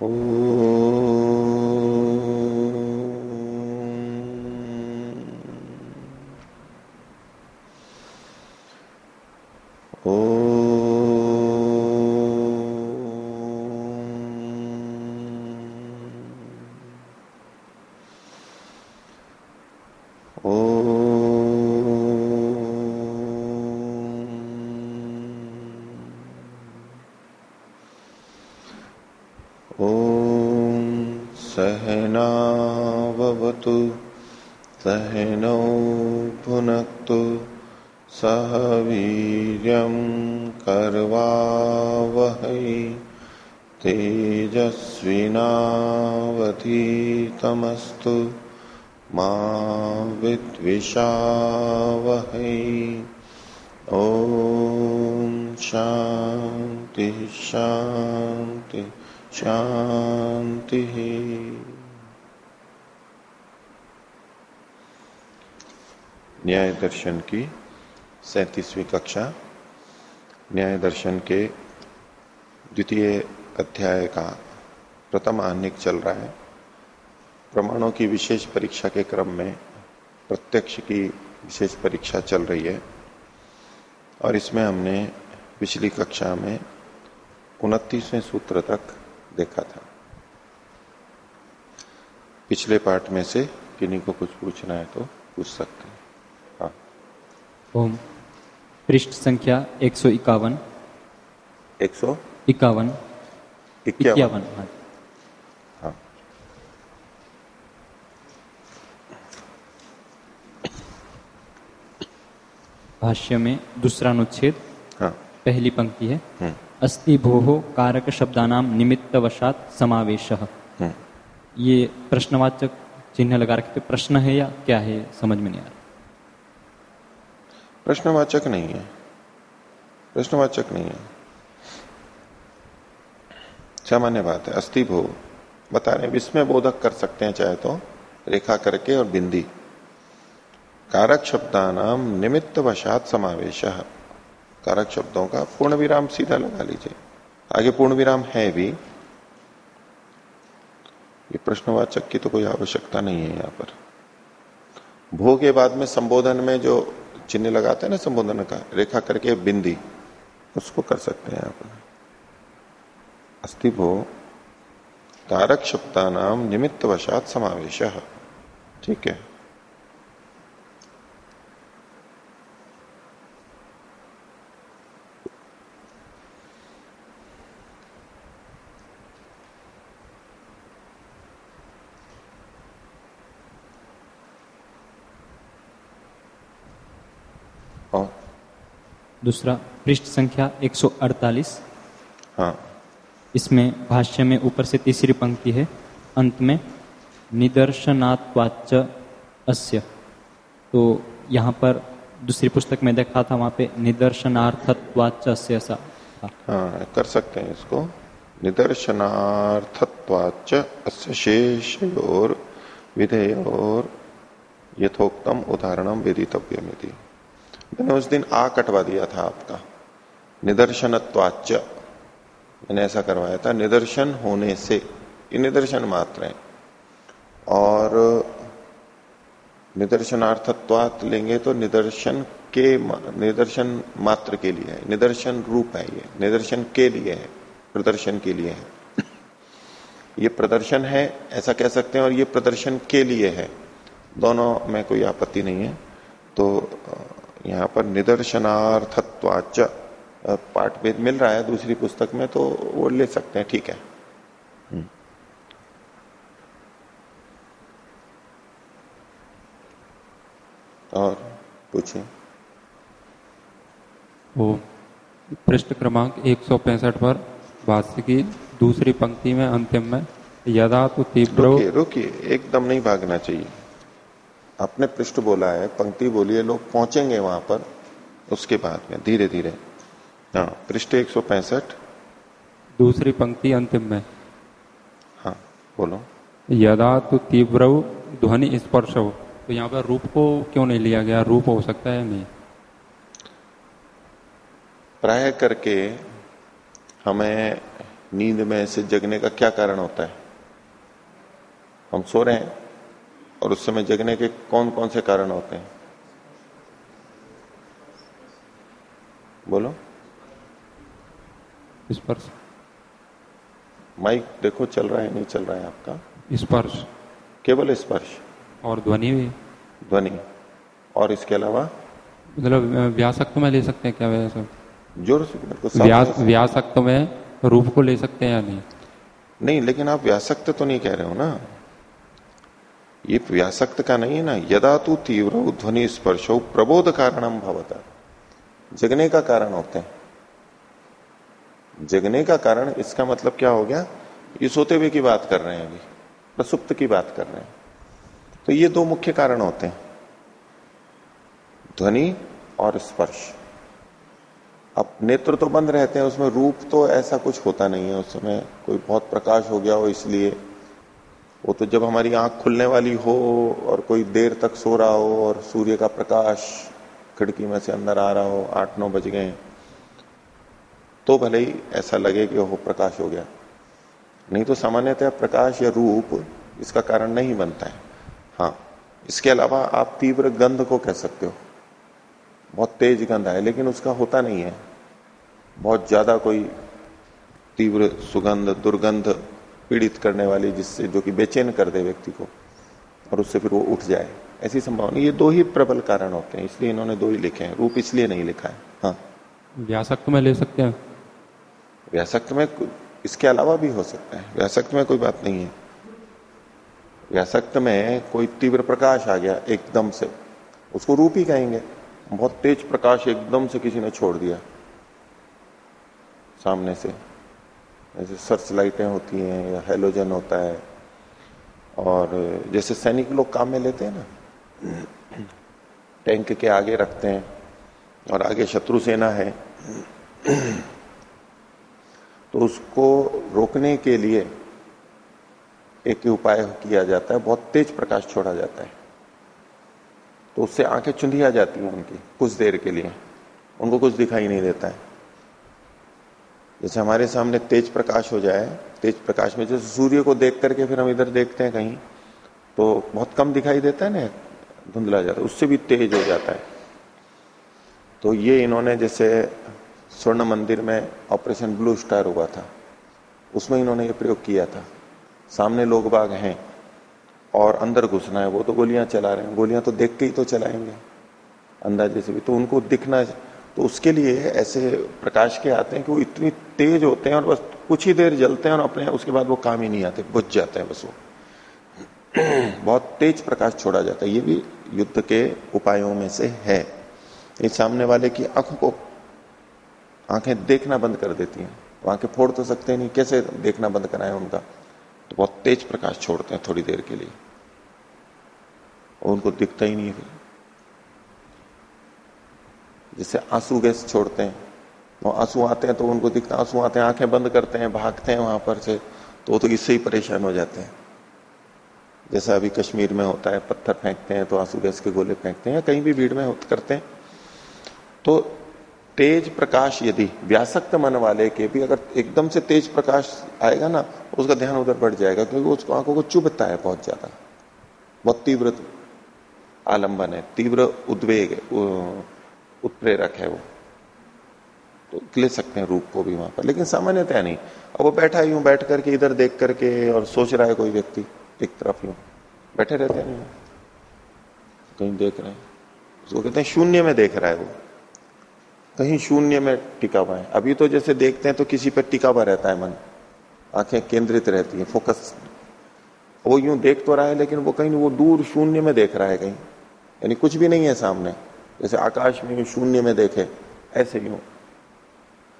哦。दर्शन की सैतीसवीं कक्षा। न्याय दर्शन के द्वितीय अध्याय का प्रथम आनिक चल रहा है। प्रमाणों की विशेष परीक्षा के क्रम में प्रत्यक्ष की विशेष परीक्षा चल रही है और इसमें हमने पिछली कक्षा में उनतीसवें सूत्र तक देखा था। पिछले पाठ में से किन्हीं को कुछ पूछना है तो पूछ सकते हैं। ओम। पृष्ठ संख्या एक सौ इक्यावन। एक सौ इक्यावन। इक्यावन। हाँ, हाँ। भाष्य में दूसरा अनुच्छेद हाँ। पहली पंक्ति है। हम्म। अस्ति भोहो कारक शब्दानाम निमित्त वशात समावेश। हम्म। ये प्रश्नवाचक चिन्ह लगा रखे प्रश्न है या क्या है समझ में नहीं आ रहा? प्रश्नवाचक नहीं है। प्रश्नवाचक नहीं है। सामान्य बात है अस्थि भो। बता रहे विस्मय बोधक कर सकते हैं चाहे तो रेखा करके और बिंदी। कारक शब्दानाम निमित्त वशात समावेश। कारक शब्दों का पूर्ण विराम सीधा लगा लीजिए। आगे पूर्ण विराम है भी। ये प्रश्नवाचक की तो कोई आवश्यकता नहीं है यहाँ पर। भो के बाद में संबोधन में जो चिन्ह लगाते हैं ना संबोधन का, रेखा करके बिंदी, उसको कर सकते हैं आप। अस्थिभो कारक शब्दा नाम निमित्त वशात समावेश। ठीक है। दूसरा पृष्ठ संख्या 148 हाँ। इसमें भाष्य में ऊपर से तीसरी पंक्ति है अंत में निदर्शनात्वाच अस्य। तो यहाँ पर दूसरी पुस्तक में देखा था वहाँ पे निदर्शनार्थत्वाच अस्य ऐसा। हाँ कर सकते हैं इसको। निदर्शनार्थत्वाच अस्य शेष और विधेय और यथोक्तम उदाहरणम विदितव्यमिति। मैंने उस दिन आ कटवा दिया था आपका। निदर्शनत्वाच मैंने ऐसा करवाया था, निदर्शन होने से, ये निदर्शन मात्र है। और निदर्शनार्थत्वात लेंगे तो निदर्शन के निदर्शन मात्र के लिए है, निदर्शन रूप है ये, निदर्शन के लिए है, प्रदर्शन के लिए है। ये प्रदर्शन है, ऐसा कह सकते हैं, और ये प्रदर्शन के लिए है। दोनों में कोई आपत्ति नहीं है। तो यहाँ पर निदर्शनार्थत्वाच पाठ भेद मिल रहा है दूसरी पुस्तक में तो वो ले सकते हैं ठीक है। हम्म। और पूछे वो पृष्ठ क्रमांक एक सौ पैंसठ पर भाष्य की दूसरी पंक्ति में अंतिम में यदा तो तीव्र रुकिए रुकिए एकदम नहीं भागना चाहिए। आपने पृष्ठ बोला है पंक्ति बोली है लोग पहुँचेंगे वहाँ पर उसके बाद में धीरे धीरे हाँ पृष्ठ एक सौ पैंसठ। दूसरी पंक्ति अंतिम में। हाँ बोलो। यदा तो तीव्र ध्वनि स्पर्श। हो तो यहाँ पर रूप को क्यों नहीं लिया गया? रूप हो सकता है नहीं? प्राय करके हमें नींद में से जगने का क्या कारण होता है? हम सो रहे हैं। और उस समय जगने के कौन कौन से कारण होते हैं? बोलो। स्पर्श। माइक देखो चल रहा है नहीं चल रहा है आपका? स्पर्श। केवल स्पर्श। और ध्वनि भी। ध्वनि। और इसके अलावा? मतलब व्यासक्त में ले सकते हैं क्या वैसे? ज़ोर से व्यास व्यासक्त में रूप को ले सकते हैं या नहीं? नहीं लेकिन आप व्यासक्त तो नहीं कह रहे हो ना? ये व्यासक्त का नहीं है ना, यदा तू तीव्र ध्वनि स्पर्श प्रबोध कारणम भवता। जगने का कारण होते हैं। जगने का कारण, इसका मतलब क्या हो गया? ये सोते हुए की बात कर रहे हैं अभी, प्रसुप्त की बात कर रहे हैं। तो ये दो मुख्य कारण होते हैं। ध्वनि और स्पर्श। अब नेत्र तो बंद रहते हैं, उसमें रूप तो ऐसा कुछ होता नहीं है उस समय कोई बहुत प्रकाश हो गया हो इसलिए वो तो जब हमारी आँख खुलने वाली हो और कोई देर तक सो रहा हो और सूर्य का प्रकाश खिड़की में से अंदर आ रहा हो आठ नौ बज गए तो भले ही ऐसा लगे कि वो प्रकाश हो गया। नहीं तो सामान्यतः प्रकाश या रूप इसका कारण नहीं बनता है। हाँ इसके अलावा आप तीव्र गंध को कह सकते हो। बहुत तेज गंध है, लेकिन उसका होता नहीं है। बहुत ज़्यादा कोई तीव्र सुगंध, दुर्गंध पीड़ित करने वाली जिससे जो कि बेचैन कर दे व्यक्ति को और उससे फिर वो उठ जाए। ऐसी संभावना। ये दो ही प्रबल कारण होते हैं इसलिए इन्होंने दो ही लिखे हैं। रूप इसलिए नहीं लिखा है। हाँ। व्यासक्त में ले सकते हैं? व्यासक्त में इसके अलावा भी हो सकता है। व्यासक्त में कोई बात नहीं है। व्यासक्त में कोई तीव्र प्रकाश आ गया एकदम से। उसको रूप ही कहेंगे। बहुत तेज प्रकाश एकदम से किसी ने छोड़ दिया। सामने से। जैसे सर्च लाइटें होती हैं या हेलोजन होता है। और जैसे सैनिक लोग काम में लेते हैं ना, टैंक के आगे रखते हैं और आगे शत्रु सेना है तो उसको रोकने के लिए एक उपाय किया जाता है, बहुत तेज प्रकाश छोड़ा जाता है। तो उससे आँखें चुंधिया जाती हैं उनकी, कुछ देर के लिए। उनको कुछ दिखाई नहीं देता है। जैसे हमारे सामने तेज प्रकाश हो जाए, तेज प्रकाश में जैसे सूर्य को देख करके फिर हम इधर देखते हैं कहीं तो बहुत कम दिखाई देता है ना, धुंधला जाता है उससे भी तेज हो जाता है। तो ये इन्होंने जैसे स्वर्ण मंदिर में ऑपरेशन ब्लू स्टार हुआ था, उसमें इन्होंने ये प्रयोग किया था। सामने लोग बाग हैं और अंदर घुसना है, वो तो गोलियाँ चला रहे हैं, गोलियाँ तो देख के ही तो चलाएँगे, अंदाजे से भी तो उनको दिखना तो उसके लिए ऐसे प्रकाश के आते हैं कि वो इतनी तेज होते हैं और बस कुछ ही देर जलते हैं और अपने, उसके बाद वो काम ही नहीं आते, बुझ जाते हैं बस वो। बहुत तेज प्रकाश छोड़ा जाता है, ये भी युद्ध के उपायों में से है। ये सामने वाले की आँखों को, आँखें देखना बंद कर देती हैं। तो आँखें फोड़ तो सकते नहीं, कैसे देखना बंद कराए उनका? तो बहुत तेज प्रकाश छोड़ते हैं थोड़ी देर के लिए। और उनको दिखता ही नहीं है जैसे आँसू गैस छोड़ते हैं। वो आँसू आते हैं तो उनको दिखता आँसू आते हैं, आँखें बंद करते हैं, भागते हैं वहाँ पर से तो वो तो इससे ही परेशान हो जाते हैं। जैसा अभी कश्मीर में होता है, पत्थर फेंकते हैं तो आँसू गैस के गोले फेंकते हैं या कहीं भी भीड़ में करते हैं। तो तेज प्रकाश यदि, व्यासक्त मन वाले के भी अगर एकदम से तेज प्रकाश आएगा ना, उसका ध्यान उधर बढ़ जाएगा, क्योंकि उसको आँखों को चुभता है बहुत ज़्यादा। बहुत तीव्र आलंबन है, तीव्र उद्वेग उत्प्रेरक है वो। तो ले सकते हैं रूप को भी वहाँ पर। लेकिन सामान्यतः नहीं। अब वो बैठा यूँ बैठ करके, इधर देख करके और सोच रहा है कोई व्यक्ति, एक तरफ़ यूँ बैठे रहते हैं नहीं कहीं देख रहे हैं। उसको कहते हैं, शून्य में देख रहा है वो। कहीं शून्य में टिका हुआ है। अभी तो जैसे देखते हैं तो किसी पर टिका हुआ रहता है मन। आँखें केंद्रित रहती है, फोकस। वो यूँ देख तो रहा है, लेकिन वो कहीं वो दूर शून्य में देख रहा है कहीं। यानी कुछ भी नहीं है सामने। जैसे आकाश में यूँ शून्य में देखे, ऐसे यूँ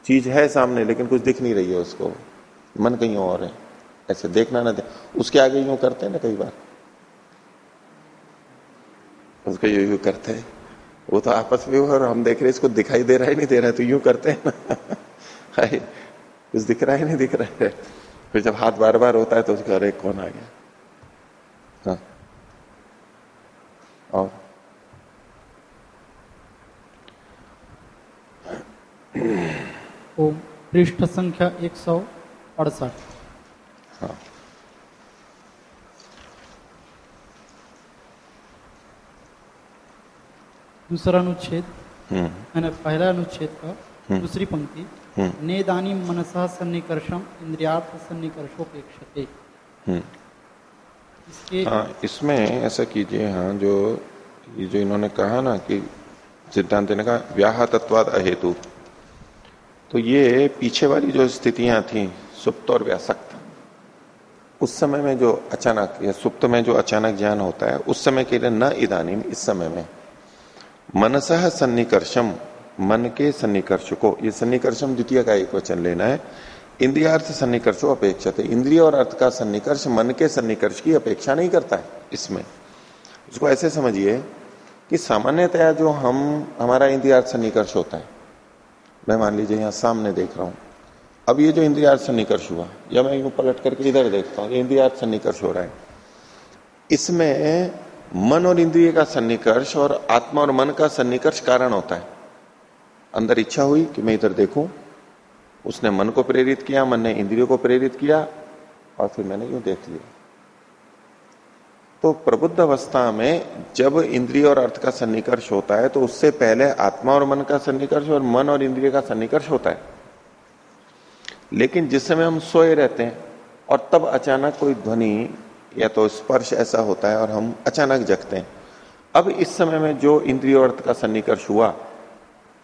चीज़ है सामने, लेकिन कुछ दिख नहीं रही है उसको। मन कहीं और है, ऐसे देखना ना दे। उसके आगे यूँ करते हैं ना कई बार। उसको यूँ यूँ करते हैं। वो तो आपस में और हम देख रहे इसको दिखाई दे रहा है, नहीं दे रहा है तो यूँ करते हैं ना। कुछ दिख रहा है, नहीं दिख रहा है। फिर जब हाथ बार बार होता है तो उसका, अरे, कौन आ गया? हाँ। और ओम पृष्ठ संख्या एक सौ अड़सठ हाँ दूसरा अनुच्छेद हम्म। मैंने पहला अनुच्छेद का हम्म। दूसरी पंक्ति हम्म। नेदानी मनसा सन्निकर्षम इंद्रियार्थ सन्निकर्षोपेक्षते हाँ इसमें ऐसा कीजिए हाँ जो ये जो इन्होंने कहा ना कि सिद्धांत ने कहा व्याह तत्वाद अहेतु तो ये पीछे वाली जो स्थितियाँ थी, सुप्त और व्यासक्त। उस समय में जो अचानक, या सुप्त में जो अचानक ज्ञान होता है, उस समय के लिए न इधानी इस समय में। मनस सन्निकर्षम, मन के सन्निकर्ष को ये सन्निकर्षम द्वितीय का एक वचन लेना है। इंद्रियार्थ सन्निकर्षो अपेक्षा थे इंद्रिय और अर्थ का सन्निकर्ष मन के सन्निकर्ष की अपेक्षा नहीं करता है इसमें। उसको ऐसे समझिए कि सामान्यतया जो हम, हमारा इंद्रियार्थ सन्निकर्ष होता है मैं मान लीजिए यहाँ सामने देख रहा हूँ। अब ये जो इंद्रियार्थ सन्निकर्ष हुआ, या मैं यूँ पलट करके इधर देखता हूँ, ये इंद्रियार्थ सन्निकर्ष हो रहा है। इसमें मन और इंद्रिय का सन्निकर्ष और आत्मा और मन का सन्निकर्ष कारण होता है। अंदर इच्छा हुई कि मैं इधर देखूँ, उसने मन को प्रेरित किया, मन ने इंद्रियों को प्रेरित किया, और फिर मैंने यूँ देख लिया। तो प्रबुद्ध अवस्था में जब इंद्रिय और अर्थ का सन्निकर्ष होता है तो उससे पहले आत्मा और मन का सन्निकर्ष और मन और इंद्रिय का सन्निकर्ष होता है। लेकिन जिस समय हम सोए रहते हैं, और तब अचानक कोई ध्वनि या तो स्पर्श ऐसा होता है और हम अचानक जगते हैं। अब इस समय में जो इंद्रिय और अर्थ का सन्निकर्ष हुआ,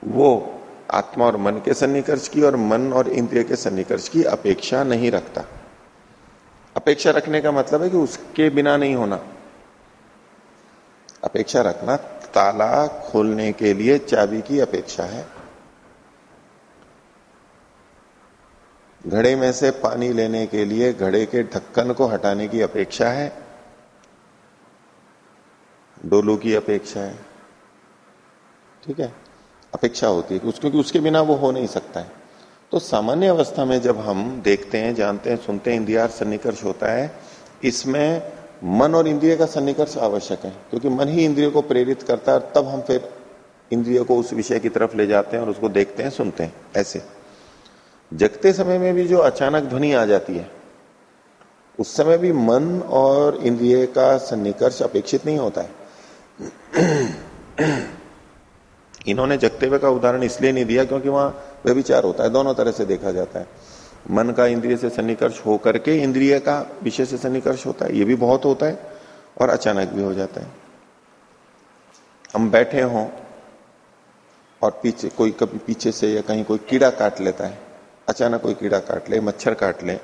वो आत्मा और मन के सन्निकर्ष की और मन और इंद्रिय के सन्निकर्ष की अपेक्षा नहीं रखता। अपेक्षा रखने का मतलब है कि उसके बिना नहीं होना। अपेक्षा रखना, ताला खोलने के लिए चाबी की अपेक्षा है। घड़े में से पानी लेने के लिए घड़े के ढक्कन को हटाने की अपेक्षा है। डोलू की अपेक्षा है। ठीक है? अपेक्षा होती है क्योंकि उसके बिना वो हो नहीं सकता है। तो सामान्य अवस्था में जब हम देखते हैं, जानते हैं, सुनते हैं इंद्रिया सन्निकर्ष होता है, इसमें मन और इंद्रिय का सन्निकर्ष आवश्यक है, क्योंकि मन ही इंद्रियों को प्रेरित करता है तब हम फिर इंद्रियों को उस विषय की तरफ़ ले जाते हैं और उसको देखते हैं, सुनते हैं, ऐसे। जगते समय में भी जो अचानक ध्वनि आ जाती है, उस समय भी मन और इंद्रिय का सन्निकर्ष अपेक्षित नहीं होता है। इन्होंने जगते हुए का उदाहरण इसलिए नहीं दिया क्योंकि वहाँ व्यविचार होता है, दोनों तरह से देखा जाता है। मन का इंद्रिय से सन्निकर्ष हो करके इंद्रिय का विषय से सन्निकर्ष होता है, ये भी बहुत होता है और अचानक भी हो जाता है। हम बैठे हों और पीछे, कोई कभी पीछे से या कहीं कोई कीड़ा काट लेता है, अचानक कोई कीड़ा काट ले, मच्छर काट ले,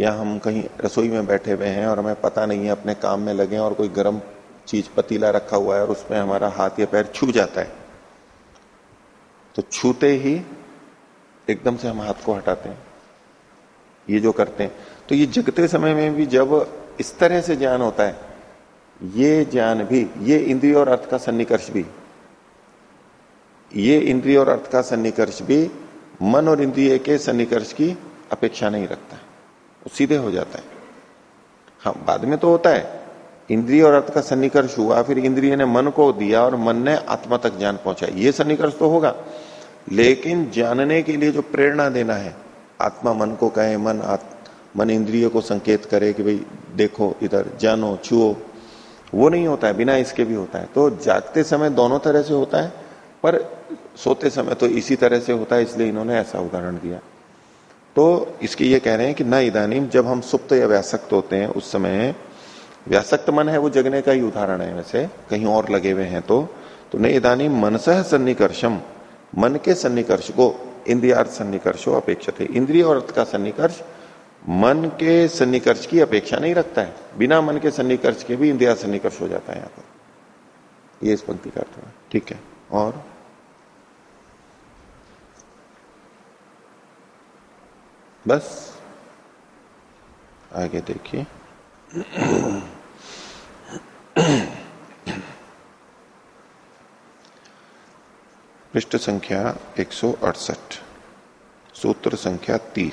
या हम कहीं रसोई में बैठे हुए हैं और हमें पता नहीं है, अपने काम में लगे और कोई गर्म चीज़, पतीला रखा हुआ है और उसमें हमारा हाथ या पैर छू जाता है तो छूते ही एकदम से हम हाथ को हटाते हैं। ये जो करते हैं। तो ये जगते समय में भी जब इस तरह से ज्ञान होता है, ये ज्ञान भी, ये इंद्रिय और अर्थ का सन्निकर्ष भी, ये इंद्रिय और अर्थ का सन्निकर्ष भी मन और इंद्रिय के सन्निकर्ष की अपेक्षा नहीं रखता। है सीधे हो जाता है। हाँ बाद में तो होता है। इंद्रिय और अर्थ का सन्निकर्ष हुआ, फिर इंद्रिय ने मन को दिया और मन ने आत्मा तक ज्ञान पहुँचाया ये सन्निकर्ष तो होगा। लेकिन जानने के लिए जो प्रेरणा देना है, आत्मा मन को कहे, मन मन इंद्रिय को संकेत करे कि भाई देखो इधर, जानो, छुओ, वो नहीं होता है, बिना इसके भी होता है। तो जागते समय दोनों तरह से होता है, पर सोते समय तो इसी तरह से होता है, इसलिए इन्होंने ऐसा उदाहरण दिया। तो इसके ये कह रहे हैं कि न इधानीम जब हम सुप्त या व्यासक्त होते हैं, उस समय व्यासक्त मन है वो जगने का ही उदाहरण है वैसे कहीं और लगे हुए हैं तो। तो न इधानीम मनस सन्निकर्षम। मन के सन्निकर्ष को इंद्रियार्थ सन्निकर्षो अपेक्षित है। इंद्रिय और अर्थ का सन्निकर्ष मन के सन्निकर्ष की अपेक्षा नहीं रखता है। बिना मन के सन्निकर्ष के भी इंद्रिया सन्निकर्ष हो जाता है यहाँ पर। ये इस पंक्ति का अर्थ है। ठीक है। और बस। आगे देखिए। पृष्ठ संख्या 168 सूत्र संख्या 30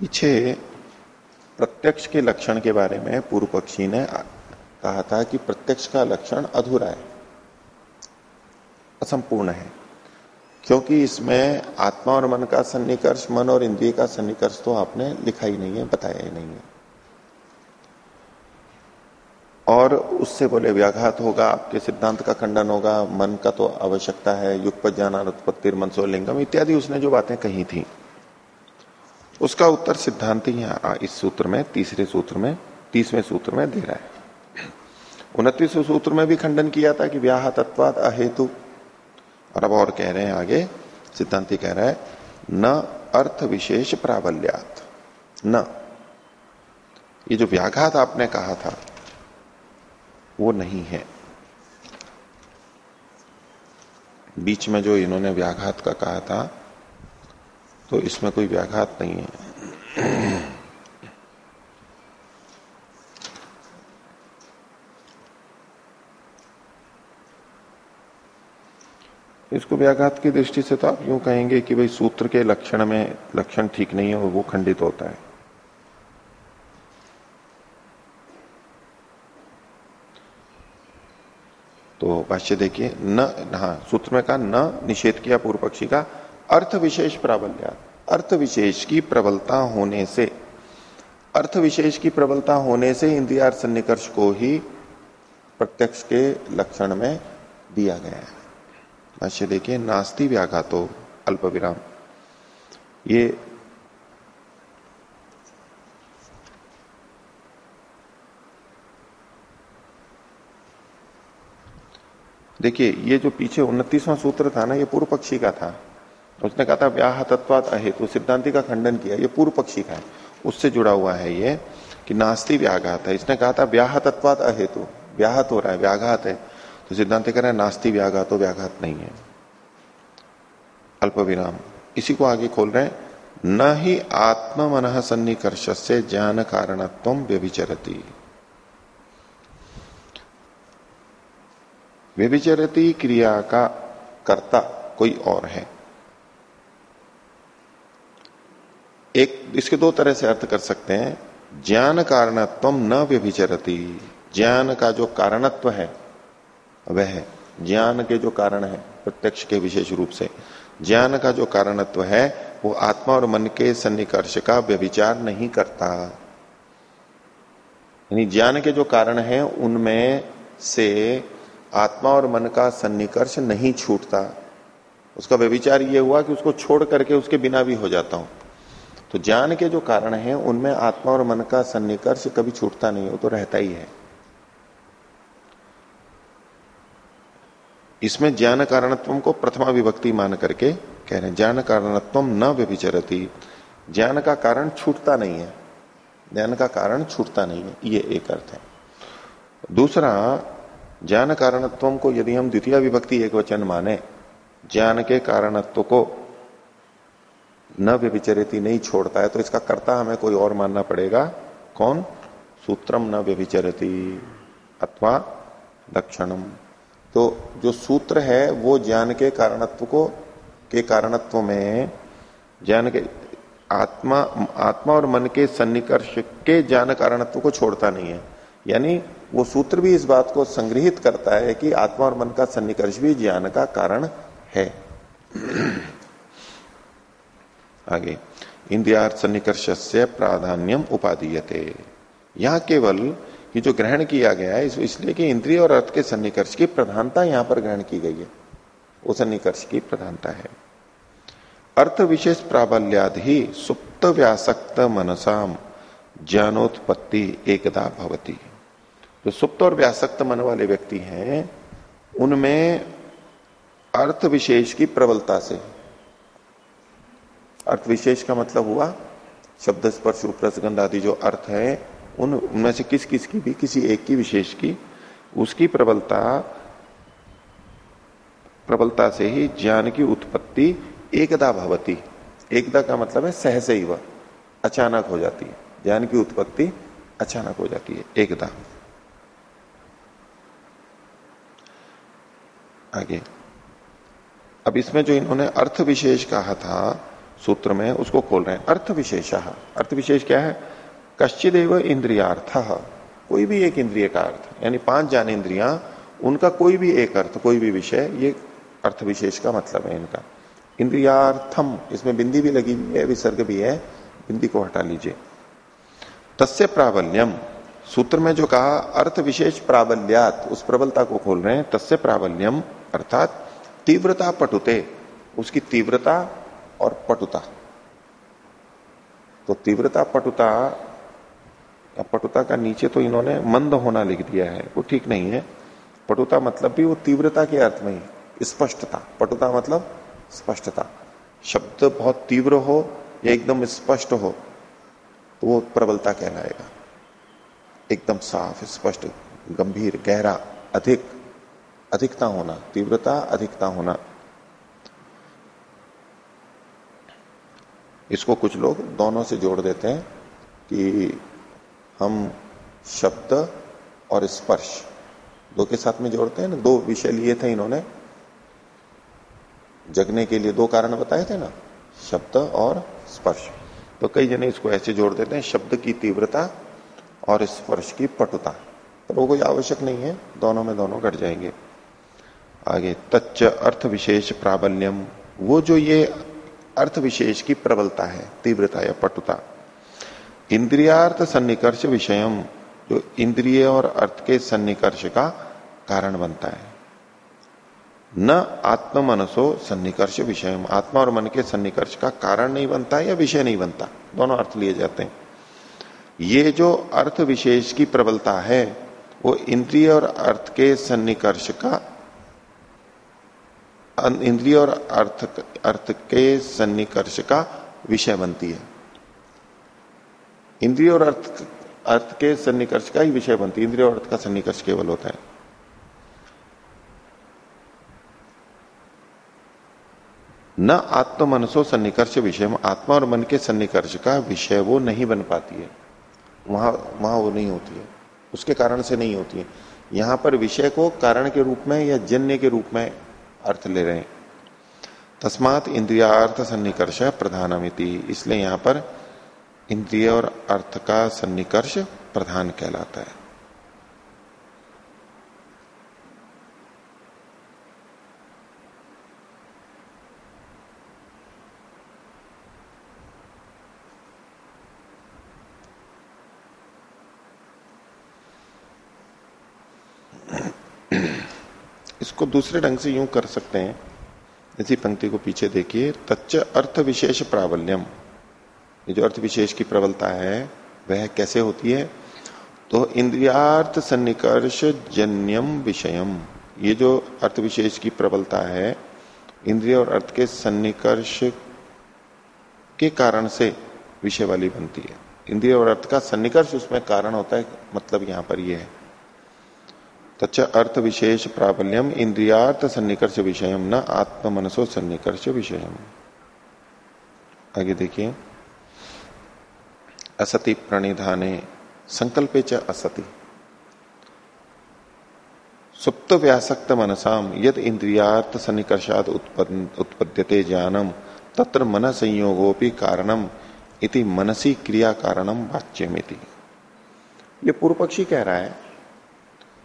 पीछे प्रत्यक्ष के लक्षण के बारे में पूर्व पक्षी ने कहा था कि प्रत्यक्ष का लक्षण अधूरा है, असंपूर्ण है। क्योंकि इसमें आत्मा और मन का सन्निकर्ष, मन और इंद्रिय का सन्निकर्ष तो आपने लिखा ही नहीं है, बताया ही नहीं है। और उससे बोले, व्याघात होगा, आपके सिद्धांत का खंडन होगा, मन का तो आवश्यकता है, युग ज्ञान उत्पत्ति मनसोलिंगम इत्यादि उसने जो बातें कही थी। उसका उत्तर सिद्धांत ही इस सूत्र में, तीसरे सूत्र में, तीसवें सूत्र में दे रहा है। उनतीसवें सूत्र में भी खंडन किया था कि व्याह तत्वाद अहेतु। और अब और कह रहे हैं आगे, सिद्धांति कह रहा है, न अर्थ विशेष प्राबल्यात। न। ये जो व्याघात आपने कहा था, वो नहीं है। बीच में जो इन्होंने व्याघात का कहा था तो इसमें कोई व्याघात नहीं है। इसको व्याघात की दृष्टि से तो आप यूँ कहेंगे कि भाई सूत्र के लक्षण में लक्षण ठीक नहीं है और वो खंडित होता है। तो भाष्य देखिए, न हाँ सूत्र में कहा, न निषेध किया पूर्व पक्षी का अर्थ विशेष प्राबल्य। अर्थ विशेष की प्रबलता होने से अर्थ विशेष की प्रबलता होने से इंद्रियार सन्निकर्ष को ही प्रत्यक्ष के लक्षण में दिया गया है। भाष्य देखिए नास्ति व्याघातो अल्प विराम ये देखिए, ये जो पीछे उनतीसवां सूत्र था ना, ये पूर्व पक्षी का था। उसने कहा था व्याह तत्वात अहेतु सिद्धांति का खंडन किया, ये पूर्व पक्षी का है। उससे जुड़ा हुआ है ये, कि नास्ति व्याघात है। इसने कहा था व्याह तत्वात अहेतु। व्याहत हो रहा है, व्याघात है। तो सिद्धांत कह रहे हैं, नास्ति व्याघात तो व्याघात नहीं है। अल्प विराम इसी को आगे खोल रहे हैं, न ही आत्म मन सन्निकर्ष से ज्ञान कारणत्व व्यभिचरती। व्यभिचरती क्रिया का कर्ता कोई और है। एक, इसके दो तरह से अर्थ कर सकते हैं। ज्ञान कारणत्व न व्यभिचरती। ज्ञान का जो कारणत्व है वह ज्ञान के जो कारण है, प्रत्यक्ष के विशेष रूप से, ज्ञान का जो कारणत्व है, वो आत्मा और मन के सन्निकर्ष का व्यभिचार नहीं करता। यानी ज्ञान के जो कारण है, उनमें से आत्मा और मन का सन्निकर्ष नहीं छूटता। उसका व्यविचार ये हुआ कि उसको छोड़ करके उसके बिना भी हो जाता हूँ। तो ज्ञान के जो कारण है, उनमें आत्मा और मन का सन्निकर्ष कभी छूटता नहीं हो तो रहता ही है। इसमें ज्ञान कारणत्व को प्रथमा विभक्ति मान करके कह रहे हैं, ज्ञान कारणत्व न व्यभिचरती। ज्ञान का कारण छूटता नहीं है। ज्ञान का कारण छूटता नहीं है, ये एक अर्थ है। दूसरा, ज्ञान कारणत्व को यदि हम द्वितीय विभक्ति एक वचन माने, ज्ञान के कारणत्व को न व्यभिचरित, नहीं छोड़ता है तो इसका कर्ता हमें कोई और मानना पड़ेगा। कौन? सूत्रम न व्यभिचरती, अथवा लक्षणम। तो जो सूत्र है, वो ज्ञान के कारणत्व को, के कारणत्व में, ज्ञान के, आत्मा आत्मा और मन के सन्निकर्ष के ज्ञान कारणत्व को छोड़ता नहीं है। यानी वो सूत्र भी इस बात को संग्रहित करता है कि आत्मा और मन का सन्निकर्ष भी ज्ञान का कारण है। आगे, इंद्रियार्थ सन्निकर्ष से प्राधान्यम उपाधीयते यहाँ केवल ये जो ग्रहण किया गया है इसलिए कि इंद्रिय और अर्थ के सन्निकर्ष की प्रधानता यहाँ पर ग्रहण की गई है। वो सन्निकर्ष की प्रधानता है। अर्थ विशेष प्राबल्याद ही सुप्त व्यासक्त मनसाम ज्ञानोत्पत्ति एकदा भवती। जो सुप्त और व्यासक्त मन वाले व्यक्ति हैं, उनमें अर्थ विशेष की प्रबलता से। अर्थ विशेष का मतलब हुआ, शब्द स्पर्श उपरसगंध आदि जो अर्थ है उन, उनमें से किस किस की भी, किसी एक की, विशेष की, उसकी प्रबलता प्रबलता से ही ज्ञान की उत्पत्ति एकदा भवती। एकदा का मतलब है सहज ही अचानक हो जाती है। ज्ञान की उत्पत्ति अचानक हो जाती है, एकदा। आगे। अब इसमें जो इन्होंने अर्थ विशेष कहा था, सूत्र में, उसको खोल रहे हैं। अर्थ विशेष। अर्थ विशेष क्या है? कश्चित एवं इंद्रियार्थ, कोई भी एक इंद्रिय का अर्थ, यानी पाँच ज्ञान इंद्रिया, उनका कोई भी एक अर्थ, कोई भी विषय, ये अर्थ विशेष का मतलब है इनका। इंद्रियार्थम, इसमें बिंदी भी लगी हुई है, विसर्ग भी है, बिंदी को हटा लीजिए। तस्य प्राबल्यम, सूत्र में जो कहा, अर्थ विशेष प्राबल्यात, उस प्रबलता को खोल रहे हैं, तस्य प्राबल्यम, अर्थात तीव्रता पटुते, उसकी तीव्रता और पटुता। तो तीव्रता पटुता पटुता का नीचे तो इन्होंने मंद होना लिख दिया है, वो ठीक नहीं है। पटुता मतलब भी वो तीव्रता के अर्थ में स्पष्टता। पटुता मतलब स्पष्टता। शब्द बहुत तीव्र हो या एकदम स्पष्ट हो तो वो प्रबलता कहलाएगा। एकदम साफ़, स्पष्ट, गंभीर, गहरा, अधिक, अधिकता होना, तीव्रता, अधिकता होना। इसको कुछ लोग दोनों से जोड़ देते हैं कि हम शब्द और स्पर्श दो के साथ में जोड़ते हैं ना? दो विषय लिए थे इन्होंने। जगने के लिए दो कारण बताए थे ना? शब्द और स्पर्श। तो कई जने इसको ऐसे जोड़ देते हैं, शब्द की तीव्रता और स्पर्श की पटुता। पर वो कोई आवश्यक नहीं है, दोनों में दोनों घट जाएँगे। आगे, तच्च अर्थ विशेष प्राबल्यम। वो जो ये अर्थ विशेष की प्रबलता है, तीव्रता या पटुता इंद्रियार्थ सन्निकर्ष विषयम, जो इंद्रिय और अर्थ के सन्निकर्ष का कारण बनता है। न आत्म मनसो सन्निकर्ष विषय आत्मा और मन के सन्निकर्ष का कारण नहीं बनता या विषय नहीं बनता, दोनों अर्थ लिए जाते हैं। ये जो अर्थ विशेष की प्रबलता है, वो इंद्रिय और अर्थ के सन्निकर्ष का इंद्रिय और अर्थ अर्थ के सन्निकर्ष का विषय बनती है। इंद्रिय और अर्थ अर्थ के सन्निकर्ष का ही विषय बनती है। इंद्रिय और अर्थ का सन्निकर्ष केवल होता है। न आत्म मनसो सन्निकर्ष विषय आत्मा और मन के सन्निकर्ष का विषय वो नहीं बन पाती है। वहाँ वहाँ वो नहीं होती है। उसके कारण से नहीं होती है। यहाँ पर विषय को कारण के रूप में या जन्य के रूप में अर्थ ले रहे हैं। तस्मात इंद्रियार्थ सन्निकर्ष प्रधानमिति। इसलिए यहाँ पर इंद्रिय और अर्थ का सन्निकर्ष प्रधान कहलाता है। इसको दूसरे ढंग से यूँ कर सकते हैं। इसी पंक्ति को पीछे देखिए। तच्च अर्थ विशेष प्राबल्यम। जो अर्थ विशेष की प्रबलता है, वह कैसे होती है? तो इंद्रियार्थ सन्निकर्ष जन्यम विषयम। ये जो अर्थ विशेष की प्रबलता है, इंद्रिय और अर्थ के सन्निकर्ष के कारण से विषय वाली बनती है। इंद्रिय और अर्थ का सन्निकर्ष उसमें कारण होता है मतलब यहाँ पर यह है। तच अर्थ विशेष प्राबल्यम, इंद्रियार्थ सन्निकर्ष विषय न आत्म मनसो सन्निकर्ष विषय आगे देखिए। असति प्रणिधाने, संकल्पे च असति। सुप्त व्यासक्त मनसाम यद इंद्रियार्थ सन्निकर्षाद उत्पद्यते ज्ञानम तत्र मन संयोगोपि कारणम इति मनसी क्रिया कारणम वाच्यमिति। ये पूर्व पक्षी कह रहा है,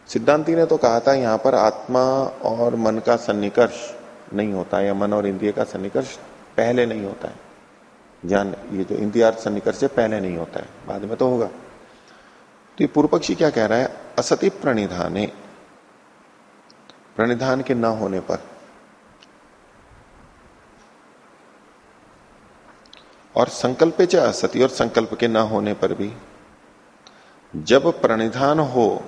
सिद्धांति ने तो कहा था, यहाँ पर आत्मा और मन का सन्निकर्ष नहीं होता, या मन और इंद्रिय का सन्निकर्ष पहले नहीं होता है। ज्ञान ये जो इंद्रियार्थ सन्निकर्ष से पहले नहीं होता है। बाद में तो होगा। तो ये पूर्व पक्षी क्या कह रहा है? असति प्रणिधाने। प्रणिधान के न होने पर। और संकल्प च असति और संकल्प के न होने पर भी। जब प्रणिधान हो,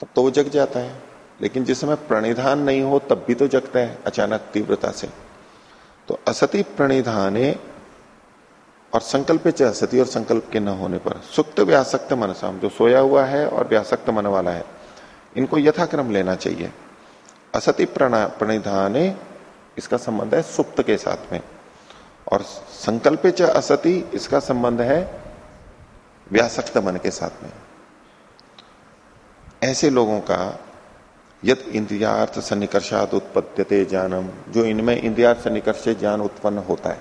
तब तो वो जग जाता है। लेकिन जिस समय प्रणिधान नहीं हो, तब भी तो जगता है अचानक तीव्रता से। तो असति प्रणिधाने और संकल्प असति और संकल्प के न होने पर। सुक्त व्यासक्त मनसाम, जो सोया हुआ है और व्यासक्त मन वाला है, इनको यथाक्रम लेना चाहिए। असति प्रणिधाने, इसका संबंध है सुप्त के साथ में। और संकल्प च असति, इसका संबंध है व्यासक्त मन के साथ में। ऐसे लोगों का यद इंद्रियार्थ सन्निकर्षात उत्पत्त्यते ज्ञानम, जो इनमें इंद्रियार्थ सन्निकर्ष ज्ञान उत्पन्न होता है।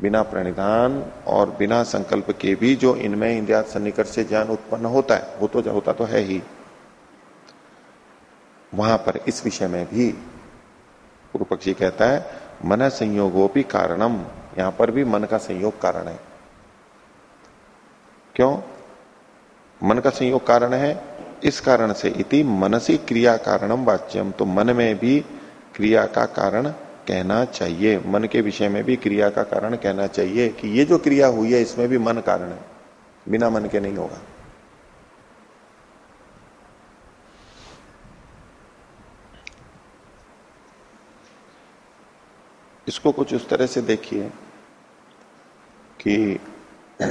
बिना प्रणिधान और बिना संकल्प के भी जो इनमें इंद्रियार्थ सन्निकर्ष ज्ञान उत्पन्न होता है, वो तो होता तो है ही। वहाँ पर इस विषय में भी पूर्व पक्षी कहता है, मन संयोगोपी कारणम। यहाँ पर भी मन का संयोग कारण है। क्यों? मन का संयोग कारण है इस कारण से इति मनसी क्रिया कारणम वाच्यम तो मन में भी क्रिया का कारण कहना चाहिए। मन के विषय में भी क्रिया का कारण कहना चाहिए कि ये जो क्रिया हुई है, इसमें भी मन कारण है। बिना मन के नहीं होगा। इसको कुछ उस तरह से देखिए कि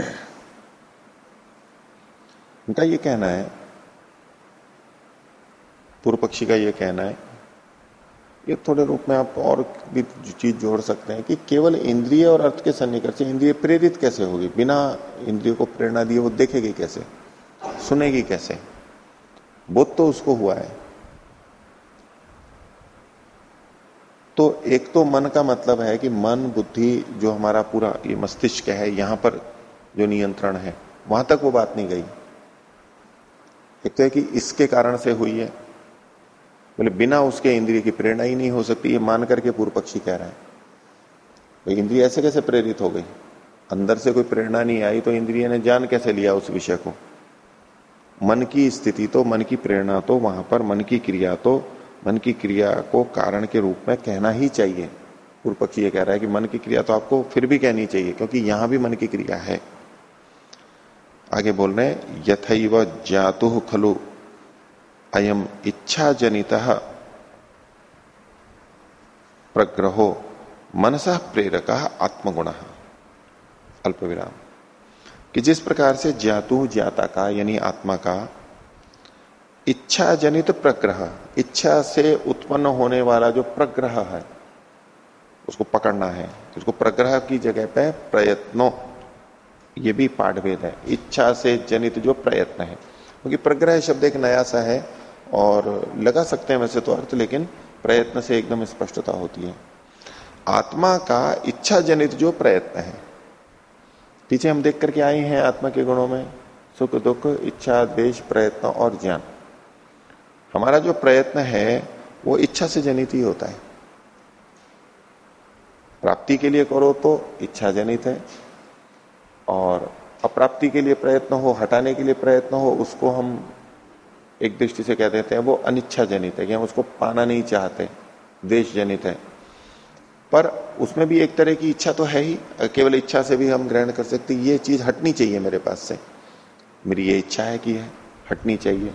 उनका ये कहना है पूर्व पक्षी का ये कहना है। ये थोड़े रूप में आप और भी चीज़ जोड़ सकते हैं कि केवल इंद्रिय और अर्थ के सन्निकट से इंद्रिय प्रेरित कैसे होगी? बिना इंद्रियों को प्रेरणा दिए वो देखेगी कैसे? सुनेगी कैसे? बोध तो उसको हुआ है। तो एक तो मन का मतलब है कि मन, बुद्धि जो हमारा पूरा ये मस्तिष्क है, यहाँ पर जो नियंत्रण है, वहाँ तक वो बात नहीं गई। एक तो है कि इसके कारण से हुई है बोले, बिना उसके इंद्रिय की प्रेरणा ही नहीं हो सकती, ये मान करके पूर्व पक्षी कह रहा है। भाई, इंद्रिय ऐसे कैसे प्रेरित हो गई? अंदर से कोई प्रेरणा नहीं आई तो इंद्रिय ने जान कैसे लिया उस विषय को? मन की स्थिति तो मन की प्रेरणा तो वहाँ पर, मन की क्रिया तो मन की क्रिया को कारण के रूप में कहना ही चाहिए। पूर्व पक्षी ये कह रहा है कि मन की क्रिया तो आपको फिर भी कहनी चाहिए, क्योंकि यहाँ भी मन की क्रिया है। आगे बोल रहे यथव जातु खलु। अयम इच्छा जनित प्रग्रहो मनस प्रेरक आत्मगुण। अल्प विराम कि जिस प्रकार से ज्ञातु ज्ञाता का, यानी आत्मा का इच्छा जनित प्रग्रह, इच्छा से उत्पन्न होने वाला जो प्रग्रह है, उसको पकड़ना है। उसको प्रग्रह की जगह पे प्रयत्नो। ये भी पाठभेद है। इच्छा से जनित जो प्रयत्न है। क्योंकि प्रग्रह शब्द एक नया सा है। और लगा सकते हैं वैसे तो अर्थ, लेकिन प्रयत्न से एकदम स्पष्टता होती है। आत्मा का इच्छा जनित जो प्रयत्न है, पीछे हम देख करके आए हैं आत्मा के गुणों में, सुख, दुख, इच्छा द्वेश प्रयत्न और ज्ञान। हमारा जो प्रयत्न है, वो इच्छा से जनित ही होता है। प्राप्ति के लिए करो तो इच्छा जनित है, और अप्राप्ति के लिए प्रयत्न हो, हटाने के लिए प्रयत्न हो, उसको हम एक दृष्टि से कह देते हैं, वो अनिच्छा जनित है कि हम उसको पाना नहीं चाहते देश जनित है। पर उसमें भी एक तरह की इच्छा तो है ही, केवल इच्छा से भी हम ग्रहण कर सकते ये चीज़ हटनी चाहिए मेरे पास से। मेरी ये इच्छा है कि है हटनी चाहिए।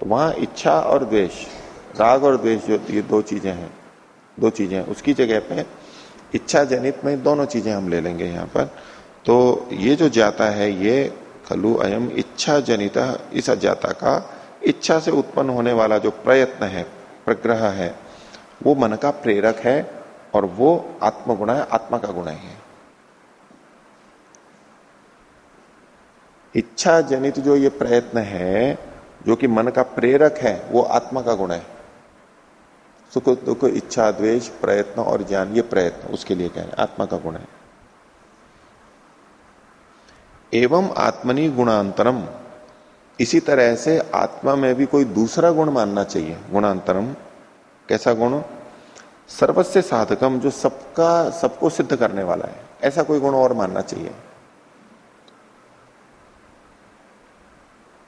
तो वहाँ इच्छा और द्वेष, राग और द्वेष जो, ये दो चीज़ें हैं, दो चीज़ें हैं। उसकी जगह पे इच्छा जनित में दोनों चीज़ें हम ले लेंगे यहाँ पर। तो ये जो जाता है, ये खलु अयम इच्छा जनित इस अजाता का इच्छा से उत्पन्न होने वाला जो प्रयत्न है, प्रग्रह है, वो मन का प्रेरक है और वो आत्मगुण है, आत्मा का गुण है। इच्छा जनित जो ये प्रयत्न है, जो कि मन का प्रेरक है, वो आत्मा का गुण है। सुख दुख, इच्छा, द्वेष, प्रयत्न और ज्ञान, ये प्रयत्न, उसके लिए कह रहे आत्मा का गुण है। एवं आत्मनि गुणांतरम। इसी तरह से आत्मा में भी कोई दूसरा गुण मानना चाहिए, गुणांतरम। कैसा गुण? सर्वस्व साधकम, जो सबका, सबको सिद्ध करने वाला है। ऐसा कोई गुण और मानना चाहिए।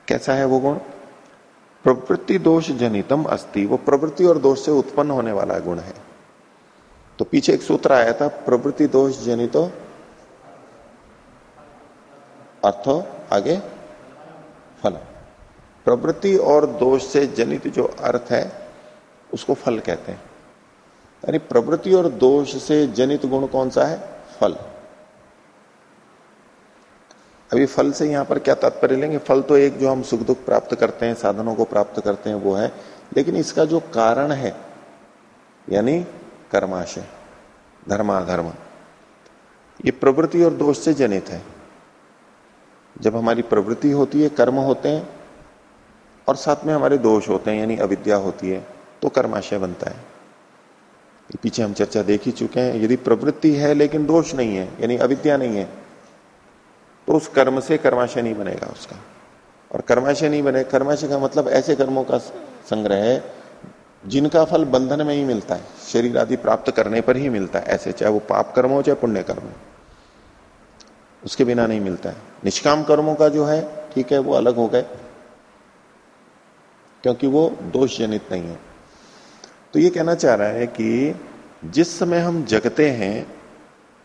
कैसा है वो गुण? प्रवृत्ति दोष जनितम अस्ति। वो प्रवृत्ति और दोष से उत्पन्न होने वाला गुण है। तो पीछे एक सूत्र आया था, प्रवृत्ति दोष जनितो। अर्थो, आगे। प्रवृत्ति और दोष से जनित जो अर्थ है, उसको फल कहते हैं। यानी प्रवृत्ति और दोष से जनित गुण कौन सा है? फल। अभी फल से यहाँ पर क्या तात्पर्य लेंगे? फल तो एक जो हम सुख दुख प्राप्त करते हैं, साधनों को प्राप्त करते हैं, वो है। लेकिन इसका जो कारण है, यानी कर्माशय, धर्माधर्म, ये प्रवृत्ति और दोष से जनित है। जब हमारी प्रवृत्ति होती है, कर्म होते हैं और साथ में हमारे दोष होते हैं, यानी अविद्या होती है तो कर्माशय बनता है। पीछे हम चर्चा देख ही चुके हैं, यदि प्रवृत्ति है लेकिन दोष नहीं है, यानी अविद्या नहीं है तो उस कर्म से कर्माशय नहीं बनेगा उसका। और कर्माशय नहीं बने, कर्माशय का मतलब ऐसे कर्मों का संग्रह है, जिनका फल बंधन में ही मिलता है, शरीर आदि प्राप्त करने पर ही मिलता है, ऐसे चाहे वो पाप कर्म हो, चाहे पुण्य कर्म हो। उसके बिना नहीं मिलता है। निष्काम कर्मों का जो है, ठीक है, वो अलग हो गए। क्योंकि वो दोष जनित नहीं है। तो ये कहना चाह रहा है कि जिस समय हम जगते हैं,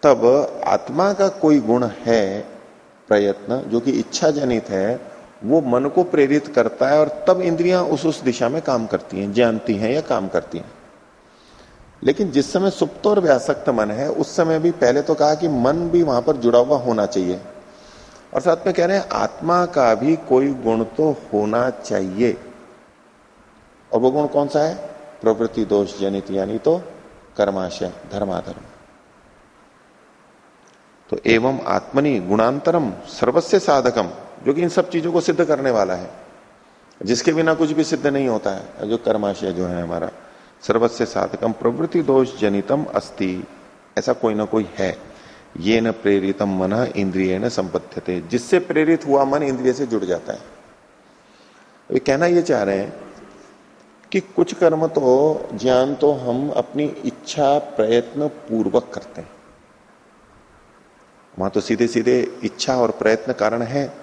तब आत्मा का कोई गुण है प्रयत्न, जो कि इच्छा जनित है, वो मन को प्रेरित करता है और तब इंद्रियाँ उस उस दिशा में काम करती हैं, जानती हैं या काम करती हैं। लेकिन जिस समय सुप्त और व्यासक्त मन है, उस समय भी पहले तो कहा कि मन भी वहाँ पर जुड़ा हुआ होना चाहिए। और साथ में कह रहे हैं, आत्मा का भी कोई गुण तो होना चाहिए। और वो गुण कौन सा है? प्रवृत्ति, दोष, जनित, यानी तो कर्माशय, धर्माधर्म। तो एवं आत्मनि गुणांतरम सर्वस्व साधकम, जो कि इन सब चीज़ों को सिद्ध करने वाला है। जिसके बिना कुछ भी सिद्ध नहीं होता है। जो कर्माशय जो है हमारा सर्वस्व साधकम, प्रवृत्ति, दोष, जनितम, अस्ति। ऐसा कोई ना कोई है। ये न प्रेरितम मन, इंद्रिय न संपत्ति जिससे प्रेरित हुआ मन, इंद्रिय से जुड़ जाता है। वे कहना ये चाह रहे हैं कि कुछ कर्म तो ज्ञान तो हम अपनी इच्छा, प्रयत्न पूर्वक करते हैं। वहाँ तो सीधे सीधे इच्छा और प्रयत्न कारण है,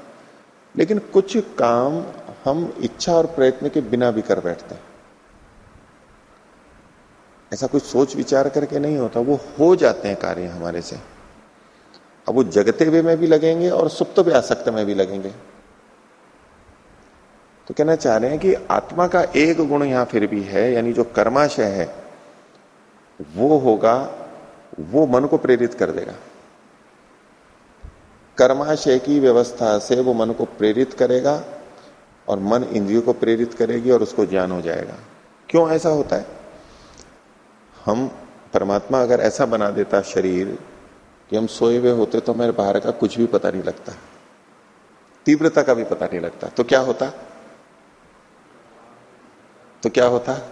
लेकिन कुछ काम हम इच्छा और प्रयत्न के बिना भी कर बैठते हैं। ऐसा कुछ सोच विचार करके नहीं होता, वो हो जाते हैं कार्य हमारे से। अब वो जगते हुए में भी लगेंगे और सुप्त भी आसक्त में भी लगेंगे। तो कहना चाह रहे हैं कि आत्मा का एक गुण यहाँ फिर भी है, यानी जो कर्माशय है, वो होगा, वो मन को प्रेरित कर देगा। कर्माशय की व्यवस्था से वो मन को प्रेरित करेगा और मन इंद्रियों को प्रेरित करेगी और उसको ज्ञान हो जाएगा। क्यों ऐसा होता है? हम, परमात्मा अगर ऐसा बना देता शरीर कि हम सोए हुए होते तो हमारे बाहर का कुछ भी पता नहीं लगता। तीव्रता का भी पता नहीं लगता। तो क्या होता? तो क्या होता?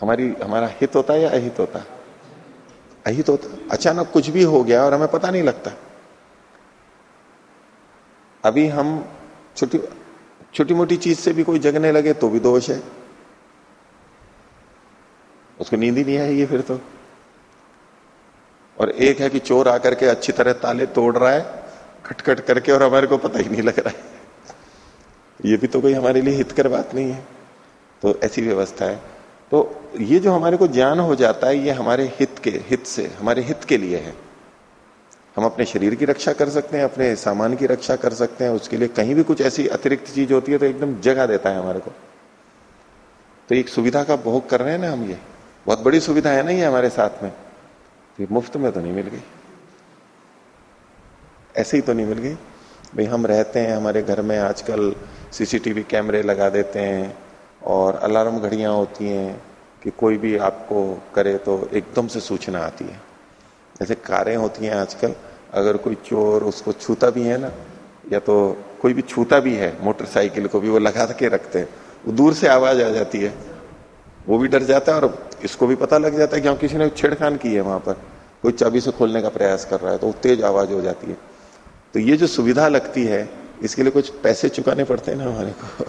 हमारी, हमारा हित होता या अहित होता? अहित होता। अचानक कुछ भी हो गया और हमें पता नहीं लगता। अभी हम छोटी छोटी मोटी चीज़ से भी कोई जगने लगे तो भी दोष है। उसको नींद ही नहीं आएगी फिर तो। और एक है कि चोर आकर के अच्छी तरह ताले तोड़ रहा है, खटखट करके और हमारे को पता ही नहीं लग रहा है। ये भी तो कोई हमारे लिए हितकर बात नहीं है। तो ऐसी व्यवस्था है। तो ये जो हमारे को ज्ञान हो जाता है, ये हमारे हित के, हित से, हमारे हित के लिए है। हम अपने शरीर की रक्षा कर सकते हैं, अपने सामान की रक्षा कर सकते हैं, उसके लिए कहीं भी कुछ ऐसी अतिरिक्त चीज़ होती है तो एकदम जगह देता है हमारे को। तो एक सुविधा का भोग कर रहे हैं ना हम ये। बहुत बड़ी सुविधा है ना ये हमारे साथ में। तो मुफ़्त में तो नहीं मिल गई। ऐसे ही तो नहीं मिल गई। भाई हम रहते हैं हमारे घर में आजकल सीसीटीवी कैमरे लगा देते हैं और अलार्म घड़ियाँ होती हैं कि कोई भी आपको करे तो एकदम से सूचना आती है। जैसे कारें होती हैं आजकल, अगर कोई चोर उसको छूता भी है ना, या तो कोई भी छूता भी है, मोटरसाइकिल को भी वो लगा के रखते हैं, वो दूर से आवाज़ आ जाती है। वो भी डर जाता है और इसको भी पता लग जाता है कि किसी ने छेड़खान की है वहाँ पर। कोई चाबी से खोलने का प्रयास कर रहा है तो तेज आवाज़ हो जाती है। तो ये जो सुविधा लगती है इसके लिए कुछ पैसे चुकाने पड़ते हैं ना हमारे को।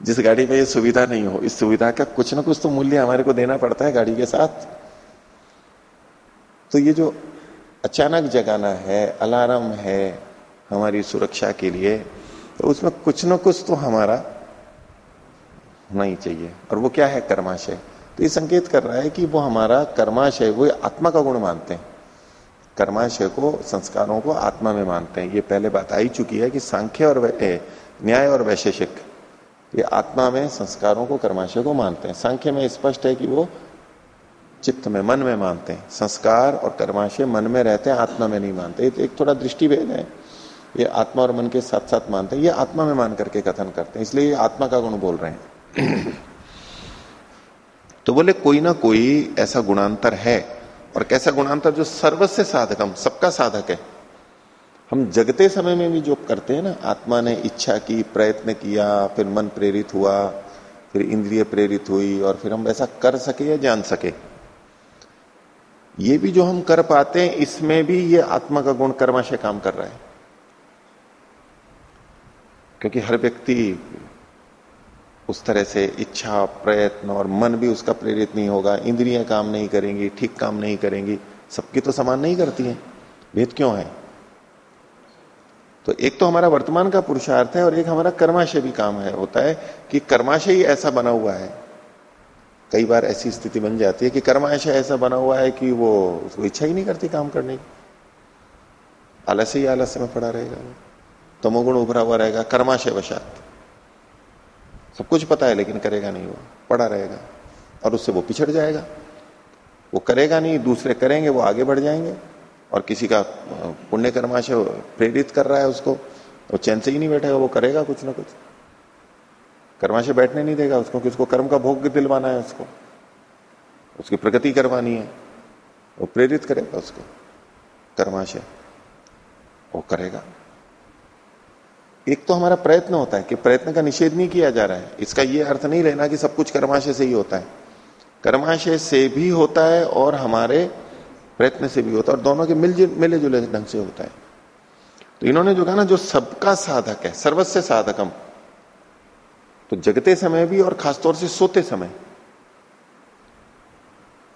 जिस गाड़ी में ये सुविधा नहीं हो, इस सुविधा का कुछ ना कुछ तो मूल्य हमारे को देना पड़ता है गाड़ी के साथ। तो ये जो अचानक जगाना है, अलार्म है हमारी सुरक्षा के लिए तो उसमें कुछ ना कुछ तो हमारा होना ही चाहिए। और वो क्या है कर्माशय? तो ये संकेत कर रहा है कि वो हमारा कर्माशय, वो आत्मा का गुण मानते हैं। कर्माशय को, संस्कारों को आत्मा में मानते हैं। ये पहले बात आई चुकी है कि सांख्य और न्याय और वैशेषिक, ये आत्मा में संस्कारों को, कर्माशय को मानते हैं। सांख्य में स्पष्ट है कि वो चित्त में, मन में मानते हैं। संस्कार और कर्माशय मन में रहते हैं, आत्मा में नहीं मानते। एक थोड़ा दृष्टि भेद है। ये आत्मा और मन के साथ साथ मानते हैं। ये आत्मा में मान करके कथन करते हैं। इसलिए ये आत्मा का गुण बोल रहे हैं। तो बोले, कोई ना कोई ऐसा गुणांतर है। और कैसा गुणांतर? जो सर्वस्व हम सबका साधक है। हम जगते समय में भी जो करते हैं ना, आत्मा ने इच्छा की, प्रयत्न किया, फिर मन प्रेरित हुआ, फिर इंद्रिय प्रेरित हुई, और फिर हम वैसा कर सके या जान सके। ये भी जो हम कर पाते हैं, इसमें भी ये आत्मा का गुण कर्माशय काम कर रहा है। क्योंकि हर व्यक्ति उस तरह से इच्छा, प्रयत्न और मन भी उसका प्रेरित नहीं होगा, इंद्रियाँ काम नहीं करेंगी, ठीक काम नहीं करेंगी, सबकी तो समान नहीं करती है। भेद क्यों है? तो एक तो हमारा वर्तमान का पुरुषार्थ है और एक हमारा कर्माशय भी काम है, होता है कि कर्माशय ही ऐसा बना हुआ है। कई बार ऐसी स्थिति बन जाती है कि कर्माशय ऐसा बना हुआ है कि वो, उसको इच्छा ही नहीं करती काम करने की। आलस्य ही आलस्य में पड़ा रहेगा। तमोगुण उभरा हुआ रहेगा, कर्माशय वशात। सब कुछ पता है, लेकिन करेगा नहीं वो। पड़ा रहेगा। और उससे वो पिछड़ जाएगा। वो करेगा नहीं, दूसरे करेंगे, वो आगे बढ़ जाएँगे। और किसी का पुण्य कर्माशय प्रेरित कर रहा है उसको, वो चैन से ही नहीं बैठेगा, वो करेगा कुछ ना कुछ। कर्माशय बैठने नहीं देगा उसको कि उसको कर्म का भोग दिलवाना है उसको। उसकी प्रगति करवानी है। वो प्रेरित करेगा उसको। कर्माशय, वो करेगा। एक तो हमारा प्रयत्न होता है कि प्रयत्न का निषेध नहीं किया जा रहा है। इसका ये अर्थ नहीं लेना कि सब कुछ कर्माशय से ही होता है। कर्माशय से भी होता है और हमारे प्रयत्न से भी होता है और दोनों के मिल मिले जुले ढंग से होता है। तो इन्होंने जो कहा ना, जो सबका साधक है, सर्वस्व साधकम तो जगते समय भी और खासतौर से सोते समय,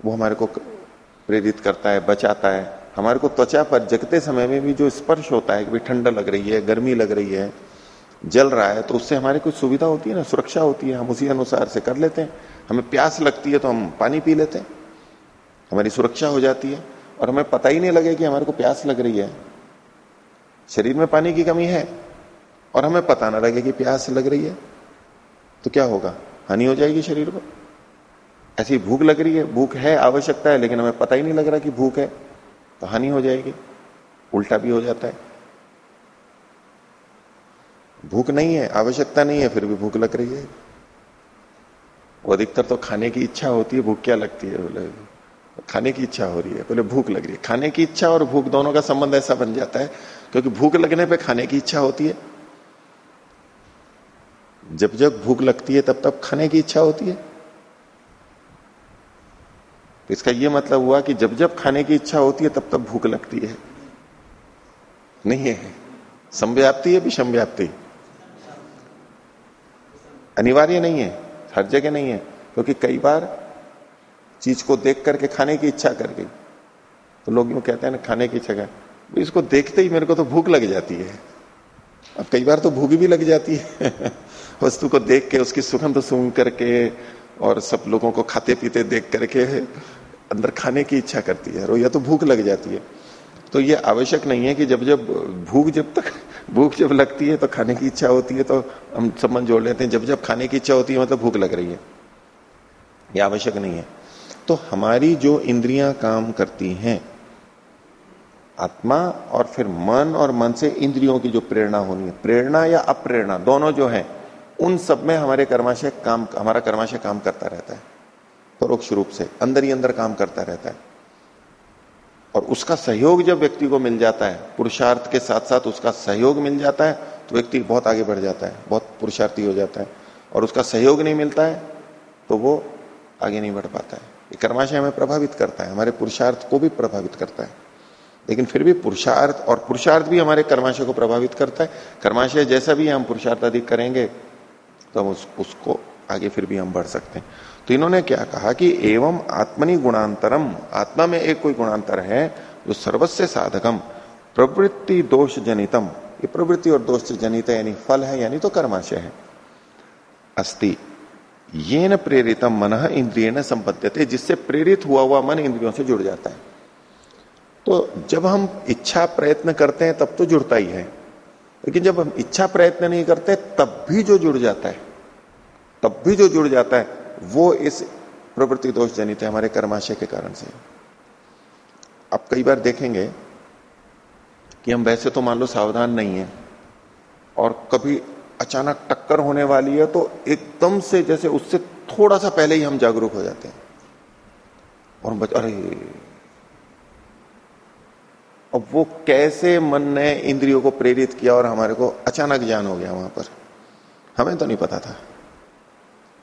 वो हमारे को प्रेरित करता है, बचाता है। हमारे को त्वचा पर जगते समय में भी जो स्पर्श होता है कि भाई ठंडा लग रही है, गर्मी लग रही है, जल रहा है तो उससे हमारी कुछ सुविधा होती है ना, सुरक्षा होती है, हम उसी अनुसार से कर लेते हैं। हमें प्यास लगती है तो हम पानी पी लेते हैं। हमारी सुरक्षा हो जाती है और हमें पता ही नहीं लगे कि हमारे को प्यास लग रही है। शरीर में पानी की कमी है और हमें पता ना लगे कि प्यास लग रही है तो क्या होगा? हानि हो जाएगी शरीर को। ऐसी भूख लग रही है, भूख है, आवश्यकता है, लेकिन हमें पता ही नहीं लग रहा कि भूख है। तो हानि हो जाएगी, उल्टा भी हो जाता है। भूख नहीं है, आवश्यकता नहीं है, फिर भी भूख लग रही है। वो अधिकतर तो खाने की इच्छा होती है, भूख क्या लगती है? बोले, खाने की इच्छा हो रही है। बोले, भूख लग रही है। खाने की इच्छा और भूख दोनों का संबंध ऐसा बन जाता है, क्योंकि भूख लगने पे खाने की इच्छा होती है। जब जब भूख लगती है, तब तब खाने की इच्छा होती है। इसका यह मतलब हुआ कि जब जब खाने की इच्छा होती है, तब तब भूख लगती है। नहीं है। समव्याप्ति है विषम व्याप्ति अनिवार्य नहीं है। हर जगह नहीं है। क्योंकि कई बार चीज़ को देख करके खाने की इच्छा कर गई। तो लोग यूँ कहते हैं ना, खाने की इच्छा कर। इसको देखते ही मेरे को तो भूख लग जाती है। अब कई बार तो भूख भी लग जाती है। वस्तु को देख के, उसकी सुगंध सुन करके और सब लोगों को खाते पीते देख करके अंदर खाने की इच्छा करती है या तो भूख लग जाती है। तो ये आवश्यक नहीं है कि जब जब भूख जब तक, भूख जब लगती है तो खाने की इच्छा होती है तो हम संबंध जोड़ लेते हैं। जब जब खाने की इच्छा होती है मतलब भूख लग रही है। ये आवश्यक नहीं है। तो हमारी जो इंद्रियाँ काम करती हैं, आत्मा और फिर मन और मन से इंद्रियों की जो प्रेरणा होनी है, प्रेरणा या अप्रेरणा, दोनों जो है, उन सब में हमारे कर्माशय काम, हमारा कर्माशय काम करता रहता है। परोक्ष रूप से अंदर ही अंदर काम करता रहता है। और उसका सहयोग जब व्यक्ति को मिल जाता है पुरुषार्थ के साथ साथ उसका सहयोग मिल जाता है तो व्यक्ति बहुत आगे बढ़ जाता है बहुत पुरुषार्थी हो जाता है। और उसका सहयोग नहीं मिलता है तो वो आगे नहीं बढ़ पाता है। ये कर्माशय हमें प्रभावित करता है हमारे पुरुषार्थ को भी प्रभावित करता है। लेकिन फिर भी पुरुषार्थ और पुरुषार्थ भी हमारे कर्माशय को प्रभावित करता है। कर्माशय जैसा भी हम पुरुषार्थ अधिक करेंगे तो हम उस, उसको आगे फिर भी हम बढ़ सकते हैं। तो इन्होंने क्या कहा कि एवं आत्मनि गुणांतरम, आत्मा में एक कोई गुणांतर है, जो सर्वस्व साधकम, प्रवृत्ति दोष जनितम। ये प्रवृत्ति और दोष से जनित है, यानी फल है, यानी तो कर्माशय है। अस्ति ये न प्रेरितम मन इंद्रिय न जिससे प्रेरित हुआ हुआ मन इंद्रियों से जुड़ जाता है। तो जब हम इच्छा प्रयत्न करते हैं, तब तो जुड़ता ही है। लेकिन जब हम इच्छा प्रयत्न नहीं करते, तब भी जो जुड़ जाता है, तब भी जो जुड़ जाता है वो इस प्रवृत्ति दोष जनित है हमारे कर्माशय के कारण से। आप कई बार देखेंगे कि हम वैसे तो मान लो सावधान नहीं है और कभी अचानक टक्कर होने वाली है तो एकदम से जैसे उससे थोड़ा सा पहले ही हम जागरूक हो जाते हैं। और बच, अरे! अब वो कैसे मन ने इंद्रियों को प्रेरित किया और हमारे को अचानक ज्ञान हो गया वहाँ पर? हमें तो नहीं पता था।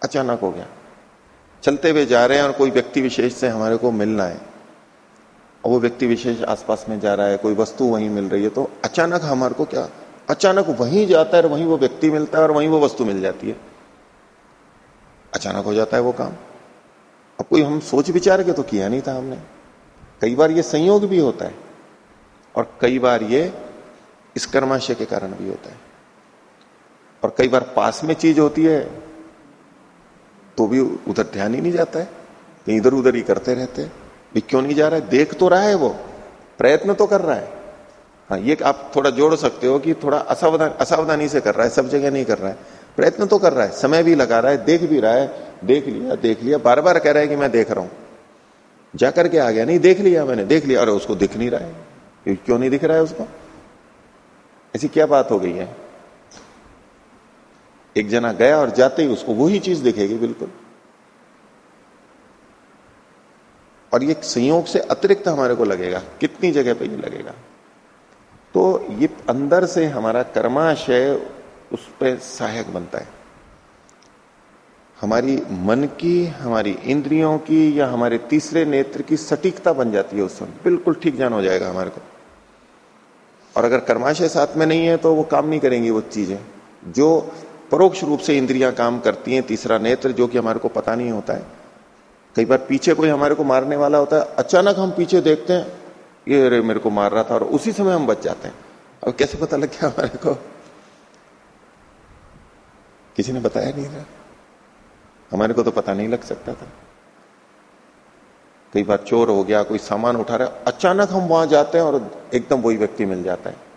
अचानक हो गया। चलते हुए जा रहे हैं और कोई व्यक्ति विशेष से हमारे को मिलना है और वो व्यक्ति विशेष आसपास में जा रहा है, कोई वस्तु वहीं मिल रही है तो अचानक हमारे को क्या? अचानक वहीं जाता है और वहीं वो व्यक्ति मिलता है और वहीं वो वस्तु मिल जाती है। अचानक हो जाता है वो काम। अब कोई हम सोच विचार के तो किया नहीं था हमने। कई बार ये संयोग भी होता है और कई बार ये इस कर्माशय के कारण भी होता है। और कई बार पास में चीज़ होती है तो भी उधर ध्यान ही नहीं जाता है। इधर उधर ही करते रहते हैं। क्यों नहीं जा रहा है? देख तो रहा है वो। प्रयत्न तो कर रहा है। हाँ ये आप थोड़ा जोड़ सकते हो कि थोड़ा असावधान, असावधानी से कर रहा है, सब जगह नहीं कर रहा है। प्रयत्न तो कर रहा है, समय भी लगा रहा है, देख भी रहा है, देख लिया देख लिया बार बार कह रहा है कि मैं देख रहा हूँ। जाकर के आ गया, नहीं, देख लिया मैंने, देख लिया, अरे उसको दिख नहीं रहा है। क्यों नहीं दिख रहा है उसको? ऐसी क्या बात हो गई है? एक जना गया और जाते ही उसको वही चीज़ दिखेगी, बिल्कुल। और ये संयोग से अतिरिक्त हमारे को लगेगा, कितनी जगह पे ये लगेगा। तो ये अंदर से हमारा कर्माशय उस पर सहायक बनता है। हमारी मन की, हमारी इंद्रियों की या हमारे तीसरे नेत्र की सटीकता बन जाती है उस समय। बिल्कुल ठीक जान हो जाएगा हमारे को। और अगर कर्माशय साथ में नहीं है तो वो काम नहीं करेंगी वो चीज़ें। जो परोक्ष रूप से इंद्रियाँ काम करती हैं, तीसरा नेत्र जो कि हमारे को पता नहीं होता है। कई बार पीछे कोई हमारे को मारने वाला होता है, अचानक हम पीछे देखते हैं, ये अरे मेरे को मार रहा था और उसी समय हम बच जाते हैं। अब कैसे पता लग गया हमारे को? किसी ने बताया नहीं था। हमारे को तो पता नहीं लग सकता था। कई बार चोर हो गया, कोई सामान उठा रहा अचानक हम वहाँ जाते हैं और एकदम वही व्यक्ति मिल जाता है।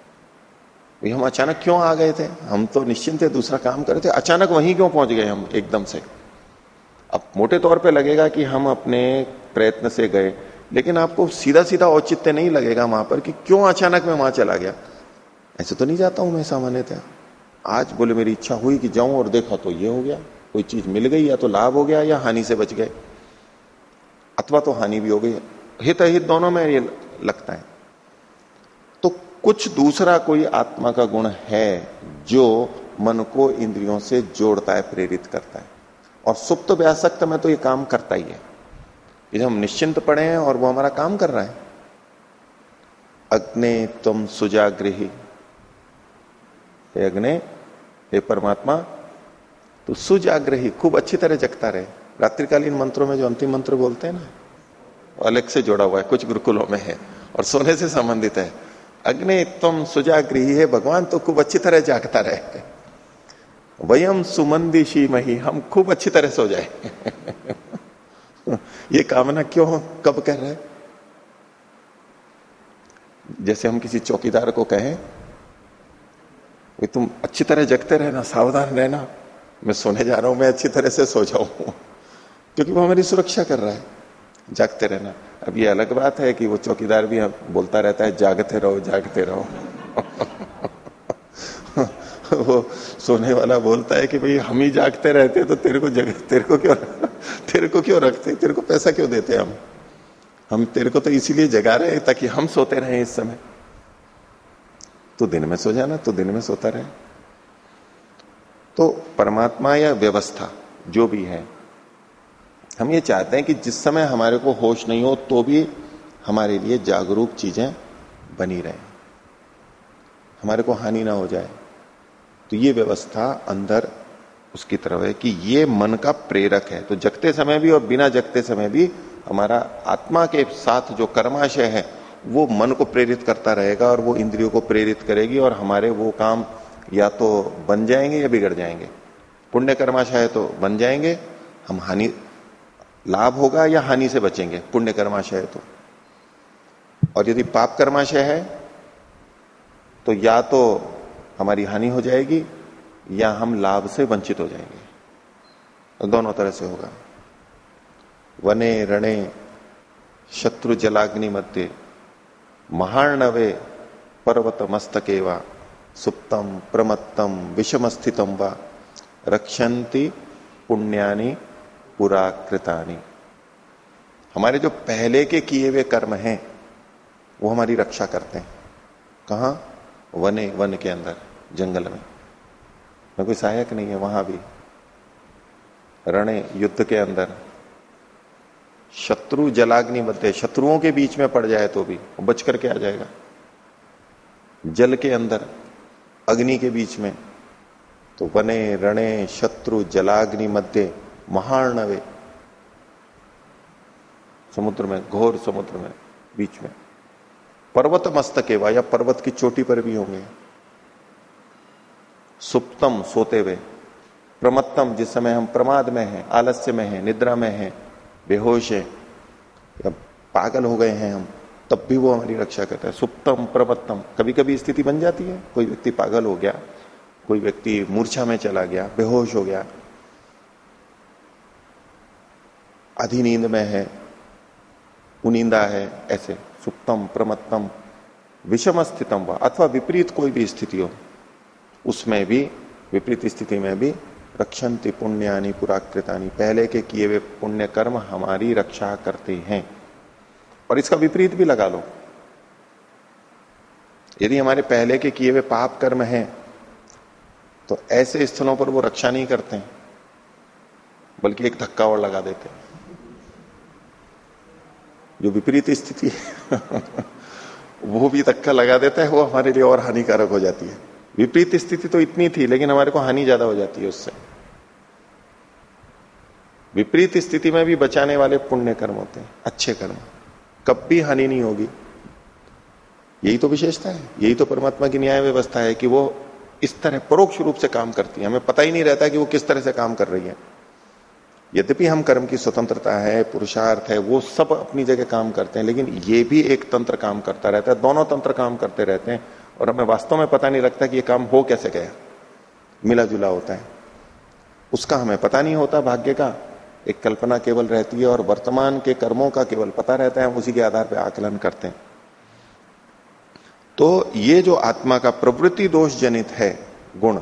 हम अचानक क्यों आ गए थे? हम तो निश्चिंत थे, दूसरा काम कर रहे थे। अचानक वहीं क्यों पहुँच गए हम, एकदम से? अब मोटे तौर पे लगेगा कि हम अपने प्रयत्न से गए, लेकिन आपको सीधा सीधा औचित्य नहीं लगेगा वहाँ पर कि क्यों अचानक मैं वहाँ चला गया। ऐसे तो नहीं जाता हूँ मैं सामान्यतः आज बोले, मेरी इच्छा हुई कि जाऊँ और देखा तो ये हो गया, कोई चीज़ मिल गई या तो लाभ हो गया या हानि से बच गए। अथवा तो हानि भी हो गई। हित अहित दोनों में ये लगता है। कुछ दूसरा कोई आत्मा का गुण है जो मन को इंद्रियों से जोड़ता है, प्रेरित करता है। और सुप्त व्यासक्त में तो ये काम करता ही है। ये हम निश्चिंत पड़े हैं और वो हमारा काम कर रहा है। अग्नि तुम सुजाग्रही। अग्नि, हे परमात्मा तो सुजाग्रही, खूब अच्छी तरह जगता रहे। रात्रिकालीन मंत्रों में जो अंतिम मंत्र बोलते हैं ना, अलग से जोड़ा हुआ है, कुछ गुरुकुलों में है और सोने से संबंधित है। अग्नि तुम सुजाग्रही है, भगवान तो खूब अच्छी तरह जागता रहे वयम सुमंदिशी मही हम खूब अच्छी तरह सो जाए। ये कामना क्यों कब कर रहे जैसे हम किसी चौकीदार को कहें कि तुम अच्छी तरह जगते रहना, सावधान रहना। मैं सोने जा रहा हूँ, मैं अच्छी तरह से सो जाऊँ। क्योंकि वो हमारी सुरक्षा कर रहा है। जागते रहना। अब ये अलग बात है कि वो चौकीदार भी बोलता रहता है, जागते रहो जागते रहो। वो सोने वाला बोलता है कि भाई, हम ही जागते रहते तो तेरे को जग तेरे को क्यों तेरे को क्यों रखते तेरे को पैसा क्यों देते हम? हम तेरे को तो इसीलिए जगा रहे हैं ताकि हम सोते रहे इस समय। तो दिन में सो जाना तो दिन में सोता रहे। तो परमात्मा या व्यवस्था, जो भी है हम ये चाहते हैं कि जिस समय हमारे को होश नहीं हो तो भी हमारे लिए जागरूक चीज़ें बनी रहे। हमारे को हानि ना हो जाए। तो ये व्यवस्था अंदर उसकी तरफ़ है कि ये मन का प्रेरक है। तो जगते समय भी और बिना जगते समय भी हमारा आत्मा के साथ जो कर्माशय है, वो मन को प्रेरित करता रहेगा और वो इंद्रियों को प्रेरित करेगी और हमारे वो काम या तो बन जाएँगे या बिगड़ जाएँगे। पुण्य कर्माशय तो बन जाएँगे, हम हानि लाभ होगा या हानि से बचेंगे? पुण्य कर्माशय तो। और यदि पाप कर्माशय है तो या तो हमारी हानि हो जाएगी, या हम लाभ से वंचित हो जाएँगे। तो दोनों तरह से होगा। वने, रणे, शत्रु जलाग्नि मध्य, महार्णवे पर्वत मस्तके वा सुप्तम प्रमत्तम विषम स्थितम व रक्षंती पुण्यानि पुराकृतानी। हमारे जो पहले के किए हुए कर्म हैं, वो हमारी रक्षा करते हैं। कहा? वने, वन के अंदर, जंगल में। न कोई सहायक नहीं है, वहाँ भी। रणे, युद्ध के अंदर। शत्रु जलाग्नि मध्य शत्रुओं के बीच में पड़ जाए तो भी बच करके आ जाएगा? जल के अंदर, अग्नि के बीच में। तो वने, रणे, शत्रु जलाग्नि मध्य महार्णवे। समुद्र में, घोर समुद्र में, बीच में। पर्वत मस्तक या पर्वत की चोटी पर भी होंगे। सुप्तम सोते हुए प्रमत्तम जिस समय हम प्रमाद में हैं, आलस्य में हैं, निद्रा में हैं, बेहोश है, या पागल हो गए हैं हम, तब भी वो हमारी रक्षा करता है। सुप्तम, प्रमत्तम कभी कभी स्थिति बन जाती है। कोई व्यक्ति पागल हो गया, कोई व्यक्ति मूर्छा में चला गया, बेहोश हो गया आधी नींद में है, उनिंदा है, ऐसे सुप्तम, प्रमत्तम विषम स्थितम व, अथवा विपरीत कोई भी स्थिति हो, उसमें भी, विपरीत स्थिति में भी रक्षंति पुण्यानी पुराकृतानी, पहले के किए हुए पुण्य कर्म हमारी रक्षा करते हैं। और इसका विपरीत भी लगा लो। यदि हमारे पहले के किए हुए पाप कर्म हैं तो ऐसे स्थलों पर वो रक्षा नहीं करते बल्कि एक धक्का और लगा देते हैं। जो विपरीत स्थिति है, वो भी धक्का लगा देता है, वो हमारे लिए और हानिकारक हो जाती है। विपरीत स्थिति तो इतनी थी, लेकिन हमारे को हानि ज़्यादा हो जाती है उससे। विपरीत स्थिति में भी बचाने वाले पुण्य कर्म होते हैं, अच्छे कर्म। कब भी हानि नहीं होगी। यही तो विशेषता है, यही तो परमात्मा की न्याय व्यवस्था है कि वो इस तरह परोक्ष रूप से काम करती है। हमें पता ही नहीं रहता कि वो किस तरह से काम कर रही है। यद्यपि हम कर्म की स्वतंत्रता है, पुरुषार्थ है, वो सब अपनी जगह काम करते हैं, लेकिन ये भी एक तंत्र काम करता रहता है, दोनों तंत्र काम करते रहते हैं, और हमें वास्तव में पता नहीं लगता कि ये काम हो कैसे गया। मिला जुला होता है। उसका हमें पता नहीं होता भाग्य का। एक कल्पना केवल रहती है, और वर्तमान के कर्मों का केवल पता रहता है, हम उसी के आधार पर आकलन करते हैं। तो ये जो आत्मा का प्रवृत्ति दोष जनित है, गुण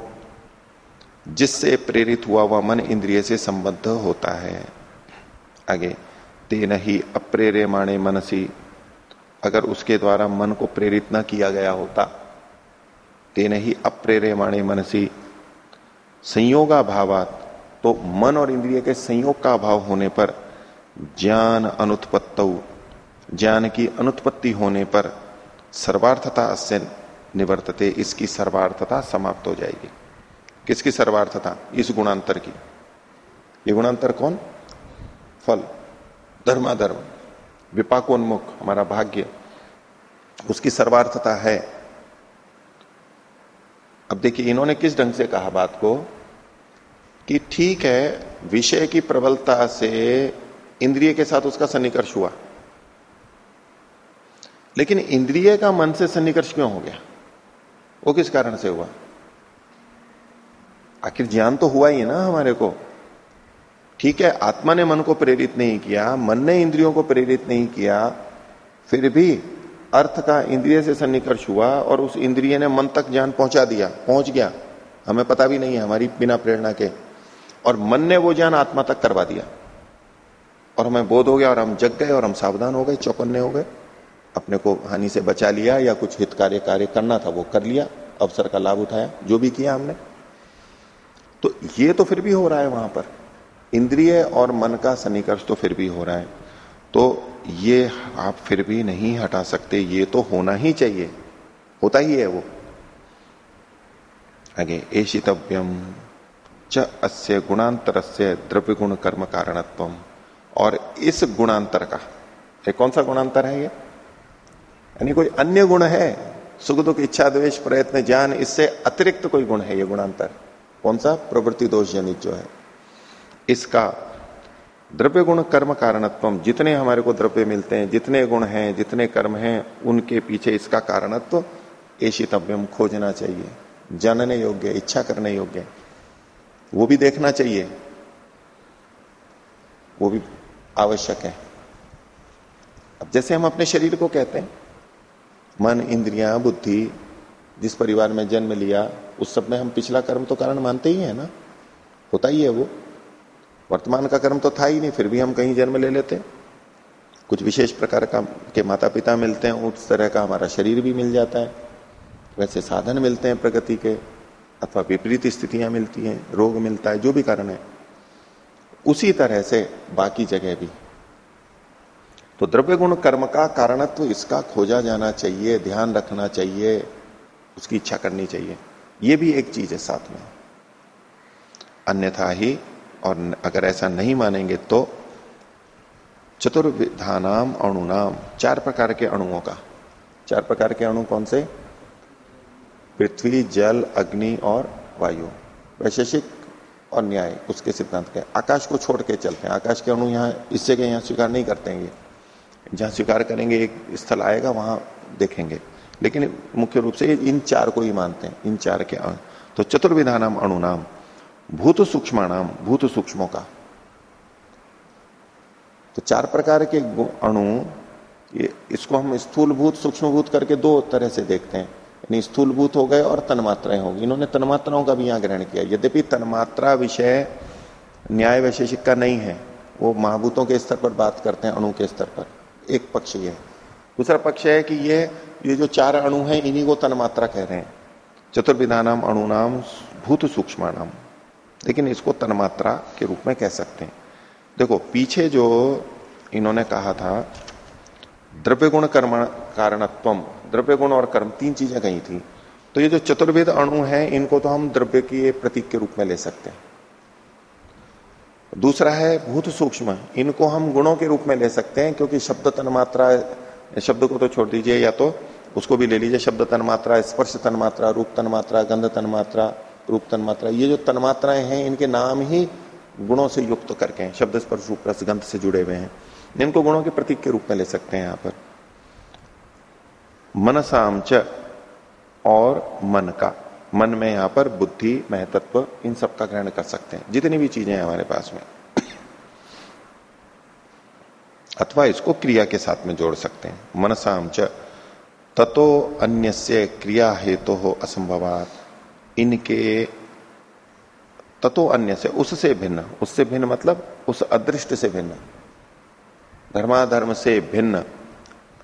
जिससे प्रेरित हुआ वह मन इंद्रिय से संबद्ध होता है। आगे, तेन ही अप्रेरे माणे मनसी। अगर उसके द्वारा मन को प्रेरित न किया गया होता, तेन ही अप्रेरे माणे मनसी। संयोगा भावात तो मन और इंद्रिय के संयोग का अभाव होने पर ज्ञान अनुत्पत्त। ज्ञान की अनुत्पत्ति होने पर सर्वार्थता अस्य निवर्तते, इसकी सर्वार्थता समाप्त हो जाएगी। किसकी सर्वार्थता इस गुणांतर की। ये गुणांतर कौन? फल, धर्माधर्म, विपाकोन्मुख, हमारा भाग्य। उसकी सर्वार्थता है। अब देखिए, इन्होंने किस ढंग से कहा बात को? कि ठीक है, विषय की प्रबलता से इंद्रिय के साथ उसका सन्निकर्ष हुआ। लेकिन इंद्रिय का मन से सन्निकर्ष क्यों हो गया? वो किस कारण से हुआ? आखिर ज्ञान तो हुआ ही है ना हमारे को। ठीक है, आत्मा ने मन को प्रेरित नहीं किया, मन ने इंद्रियों को प्रेरित नहीं किया, फिर भी अर्थ का इंद्रिय से सन्निकर्ष हुआ और उस इंद्रिय ने मन तक ज्ञान पहुँचा दिया, पहुँच गया। हमें पता भी नहीं है, हमारी बिना प्रेरणा के। और मन ने वो ज्ञान आत्मा तक करवा दिया। और हमें बोध हो गया और हम जग गए और हम सावधान हो गए, चौकन्ने हो गए। अपने को हानि से बचा लिया या कुछ हित कार्य कार्य करना था, वो कर लिया, अवसर का लाभ उठाया, जो भी किया हमने। तो ये तो फिर भी हो रहा है वहाँ पर। इंद्रिय और मन का सन्निकर्ष तो फिर भी हो रहा है। तो ये आप फिर भी नहीं हटा सकते, ये तो होना ही चाहिए। होता ही है वो। आगे, एशितव्यम च अस्य गुणांतर से द्रव्य गुण कर्म कारणत्व और इस गुणांतर का, ये कौन सा गुणांतर है ये? यानी कोई अन्य गुण है? सुख दुख, इच्छा द्वेश प्रयत्न, ज्ञान, इससे अतिरिक्त कोई गुण है ये गुणांतर? कौन सा? प्रवृत्ति दोष जनित जो है। इसका द्रव्य गुण कर्म कारणत्व जितने हमारे को द्रव्य मिलते हैं, जितने गुण हैं, जितने कर्म हैं, उनके पीछे इसका कारणत्व एशितव्यम, खोजना चाहिए। जानने योग्य, इच्छा करने योग्य। वो भी देखना चाहिए। वो भी आवश्यक है। अब जैसे हम अपने शरीर को कहते हैं, मन, इंद्रिया, बुद्धि, जिस परिवार में जन्म लिया उस सब में हम पिछला कर्म तो कारण मानते ही है ना। होता ही है वो। वर्तमान का कर्म तो था ही नहीं, फिर भी हम कहीं जन्म ले लेते कुछ विशेष प्रकार का के माता पिता मिलते हैं, उस तरह का हमारा शरीर भी मिल जाता है। वैसे साधन मिलते हैं प्रगति के, अथवा विपरीत स्थितियाँ मिलती हैं, रोग मिलता है, जो भी कारण है। उसी तरह से बाकी जगह भी। तो द्रव्य गुण कर्म का कारणत्व इसका खोजा जाना चाहिए, ध्यान रखना चाहिए, उसकी इच्छा करनी चाहिए। ये भी एक चीज़ है साथ में। अन्यथा ही और अगर ऐसा नहीं मानेंगे तो चतुर्विधानाम अणुनाम, चार प्रकार के अणुओं का। चार प्रकार के अणु कौन से? पृथ्वी, जल, अग्नि और वायु। वैशेषिक और न्याय, उसके सिद्धांत के आकाश को छोड़ के चलते हैं। आकाश के अणु यहाँ, इस जगह यहाँ स्वीकार नहीं करते हैं जहाँ स्वीकार करेंगे, एक स्थल आएगा, वहाँ देखेंगे। लेकिन मुख्य रूप से इन चार को ही मानते हैं, इन चार के तो चतुर्विधानाम अणुनाम, भूत सूक्ष्माणाम, भूत सूक्ष्मों का। तो चार प्रकार के अणु, ये इसको हम स्थूल भूत सूक्ष्म भूत करके दो तरह से देखते हैं। यानी स्थूल भूत हो गए और तन्मात्राएँ होगी। इन्होंने तन्मात्राओं का भी यहाँ ग्रहण किया। यद्यपि तन्मात्रा विषय न्याय वैशेषिक का नहीं है, वो महाभूतों के स्तर पर बात करते हैं, अणु के स्तर पर। एक पक्ष ये दूसरा पक्ष है कि ये ये जो चार अणु हैं, इन्हीं को तन्मात्रा कह रहे हैं। चतुर्विधानाम अणुनाम भूत सूक्ष्माणाम लेकिन इसको तन्मात्रा के रूप में कह सकते हैं। देखो, पीछे जो इन्होंने कहा था द्रव्य गुण कर्म कारणत्व द्रव्य गुण और कर्म तीन चीज़ें कही थी। तो ये जो चतुर्वेद अणु है, इनको तो हम द्रव्य के प्रतीक के रूप में ले सकते हैं। दूसरा है भूत सूक्ष्म। इनको हम गुणों के रूप में ले सकते हैं, क्योंकि शब्द तन्मात्रा शब्द को तो छोड़ दीजिए, या तो उसको भी ले लीजिए। शब्द तन्मात्रा, स्पर्श तन्मात्रा, रूप तन्मात्रा, गंध तन्मात्रा, रूप तन्मात्रा, ये जो तन्मात्राएँ हैं, इनके नाम ही गुणों से युक्त करके हैं। शब्द स्पर्श, रूप रस, गंध से जुड़े हुए हैं। इनको गुणों के प्रतीक के रूप में ले सकते हैं यहाँ पर। मनसाम च और मन का। मन में यहाँ पर बुद्धि, महतत्व, इन सब का ग्रहण कर सकते हैं। जितनी भी चीज़ें हैं हमारे पास में। अथवा इसको क्रिया के साथ में जोड़ सकते हैं। मनसाम च, ततो अन्य क्रिया हेतु हो असंभवात। इनके, ततो अन्य से उससे भिन्न। उससे भिन्न मतलब उस अदृष्ट से भिन्न। धर्माधर्म से भिन्न।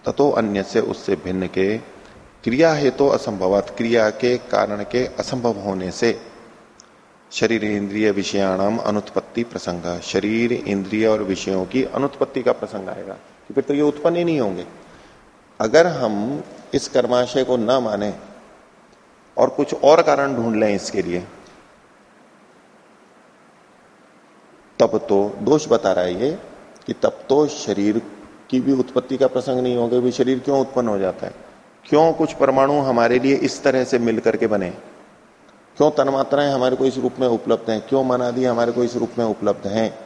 ततो अन्य से उससे भिन्न के क्रिया हेतु तो असंभवत। क्रिया के कारण के असंभव होने से शरीर इंद्रिय विषयाणाम अनुत्पत्ति प्रसंग। शरीर, इंद्रिय और विषयों की अनुत्पत्ति का प्रसंग आएगा। कि फिर तो ये उत्पन्न ही नहीं होंगे। अगर हम इस कर्माशय को न माने और कुछ और कारण ढूंढ लें इसके लिए, तब तो दोष बता रहा है ये कि तब तो शरीर की भी उत्पत्ति का प्रसंग नहीं होगा। भी शरीर क्यों उत्पन्न हो जाता है? क्यों कुछ परमाणु हमारे लिए इस तरह से मिल करके बने? क्यों तन्मात्राएँ हमारे को इस रूप में उपलब्ध हैं? क्यों मन आदि हमारे को इस रूप में उपलब्ध हैं?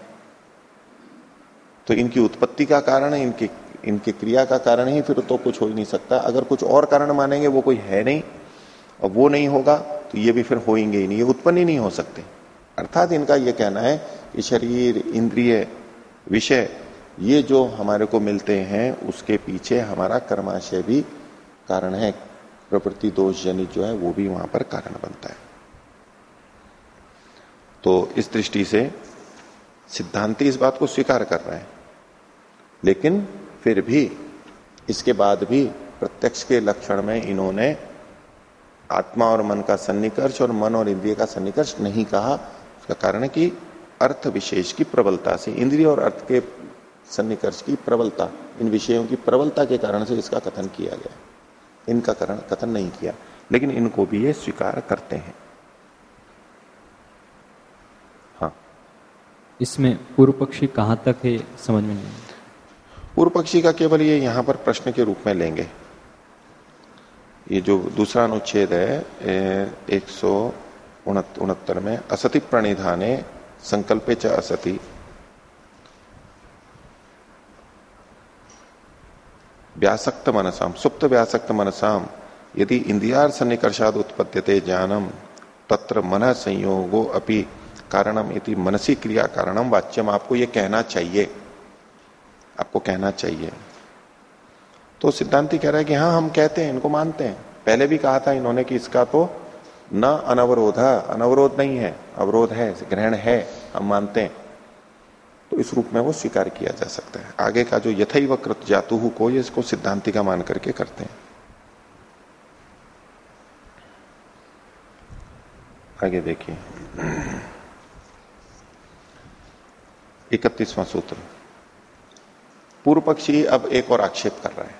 तो इनकी उत्पत्ति का कारण है, इनकी इनकी क्रिया का कारण ही, फिर तो कुछ हो ही नहीं सकता। अगर कुछ और कारण मानेंगे, वो कोई है नहीं, और वो नहीं होगा तो ये भी फिर होएँगे ही नहीं, ये उत्पन्न ही नहीं हो सकते। अर्थात इनका यह कहना है कि शरीर, इंद्रिय विषय, ये जो हमारे को मिलते हैं, उसके पीछे हमारा कर्माशय भी कारण है। प्रवृत्ति दोष जनित जो है, वो भी वहाँ पर कारण बनता है। तो इस दृष्टि से सिद्धांति इस बात को स्वीकार कर रहे हैं। लेकिन फिर भी इसके बाद भी प्रत्यक्ष के लक्षण में इन्होंने आत्मा और मन का सन्निकर्ष और मन और इंद्रिय का सन्निकर्ष नहीं कहा। उसका कारण है कि अर्थ विशेष की प्रबलता से, इंद्रिय और अर्थ के सन्निकर्ष की प्रबलता, इन विषयों की प्रबलता के कारण से इसका कथन किया गया। इनका करण, कथन नहीं किया, लेकिन इनको भी ये स्वीकार करते हैं। इसमें पूर्व पक्षी कहाँ तक है, समझ में नहीं पूर्व पक्षी का केवल ये यहाँ पर प्रश्न के रूप में लेंगे। ये जो दूसरा अनुच्छेद है एक सौ उनहत्तर में, असति प्रणिधाने, संकल्पे च असति। व्यासक्त मनसाम, सुप्त व्यासक्त मनसाम, यदि इंद्रियार सन्निकर्षाद उत्पद्यते ज्ञानम, तत्र मन संयोगो अपि। कारणम इति मनसी क्रिया कारणम वाच्यम। आपको ये कहना चाहिए। आपको कहना चाहिए। तो सिद्धांति कह रहा है कि हाँ हम कहते हैं, इनको मानते हैं। पहले भी कहा था इन्होंने कि इसका तो न अनवरोध अनवरोध नहीं है, अवरोध है, ग्रहण है, हम मानते हैं। तो इस रूप में वो स्वीकार किया जा सकता है। आगे का जो यथैव कृत जातु को, ये इसको सिद्धांति का मान करके करते हैं। आगे देखिए। इकतीसवां सूत्र। पूर्व पक्षी अब एक और आक्षेप कर रहा है।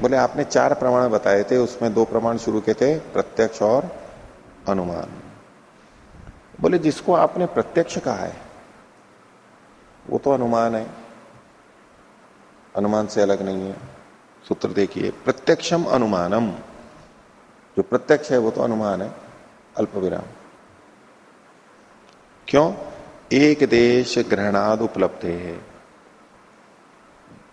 बोले, आपने चार प्रमाण बताए थे, उसमें दो प्रमाण शुरू के थे, प्रत्यक्ष और अनुमान। बोले, जिसको आपने प्रत्यक्ष कहा है, वो तो अनुमान है। अनुमान से अलग नहीं है। सूत्र देखिए, प्रत्यक्षम अनुमानम। जो प्रत्यक्ष है, वो तो अनुमान है अल्प विराम क्यों? एक देश ग्रहणाद उपलब्ध है।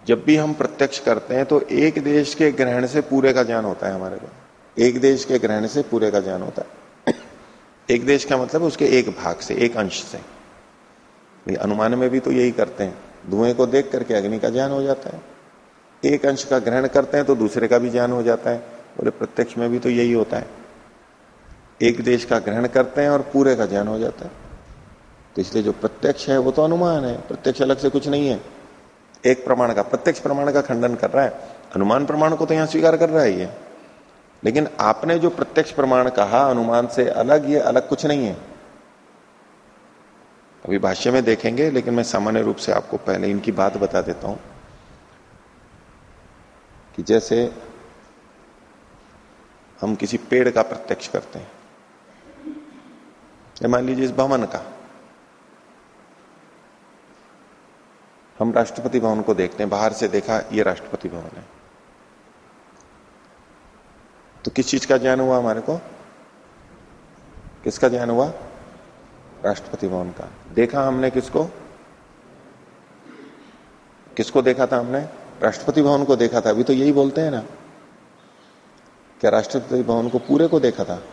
जब भी हम प्रत्यक्ष करते हैं तो एक देश के ग्रहण से पूरे का ज्ञान होता है हमारे को। एक देश के ग्रहण से पूरे का ज्ञान होता है। एक देश का मतलब उसके एक भाग से, एक अंश से। अनुमान में भी तो यही करते हैं। धुएँ को देख करके अग्नि का ज्ञान हो जाता है। एक अंश का ग्रहण करते हैं तो दूसरे का भी ज्ञान हो जाता है। बोले, प्रत्यक्ष में भी तो यही होता है। एक देश का ग्रहण करते हैं और पूरे का ज्ञान हो जाता है। तो इसलिए जो प्रत्यक्ष है, वो तो अनुमान है। प्रत्यक्ष अलग से कुछ नहीं है। एक प्रमाण का, प्रत्यक्ष प्रमाण का खंडन कर रहा है। अनुमान प्रमाण को तो यहाँ स्वीकार कर रहा है ये। लेकिन आपने जो प्रत्यक्ष प्रमाण कहा, अनुमान से अलग ये अलग कुछ नहीं है। अभी भाष्य में देखेंगे, लेकिन मैं सामान्य रूप से आपको पहले इनकी बात बता देता हूँ। कि जैसे हम किसी पेड़ का प्रत्यक्ष करते हैं। मान लीजिए इस भवन का। हम राष्ट्रपति भवन को देखते हैं, बाहर से देखा, ये राष्ट्रपति भवन है। तो किस चीज़ का ज्ञान हुआ हमारे को? किसका ज्ञान हुआ? राष्ट्रपति भवन का। देखा हमने किसको? किसको देखा था हमने? राष्ट्रपति भवन को देखा था। अभी तो यही बोलते हैं ना। क्या राष्ट्रपति भवन को पूरे को देखा था?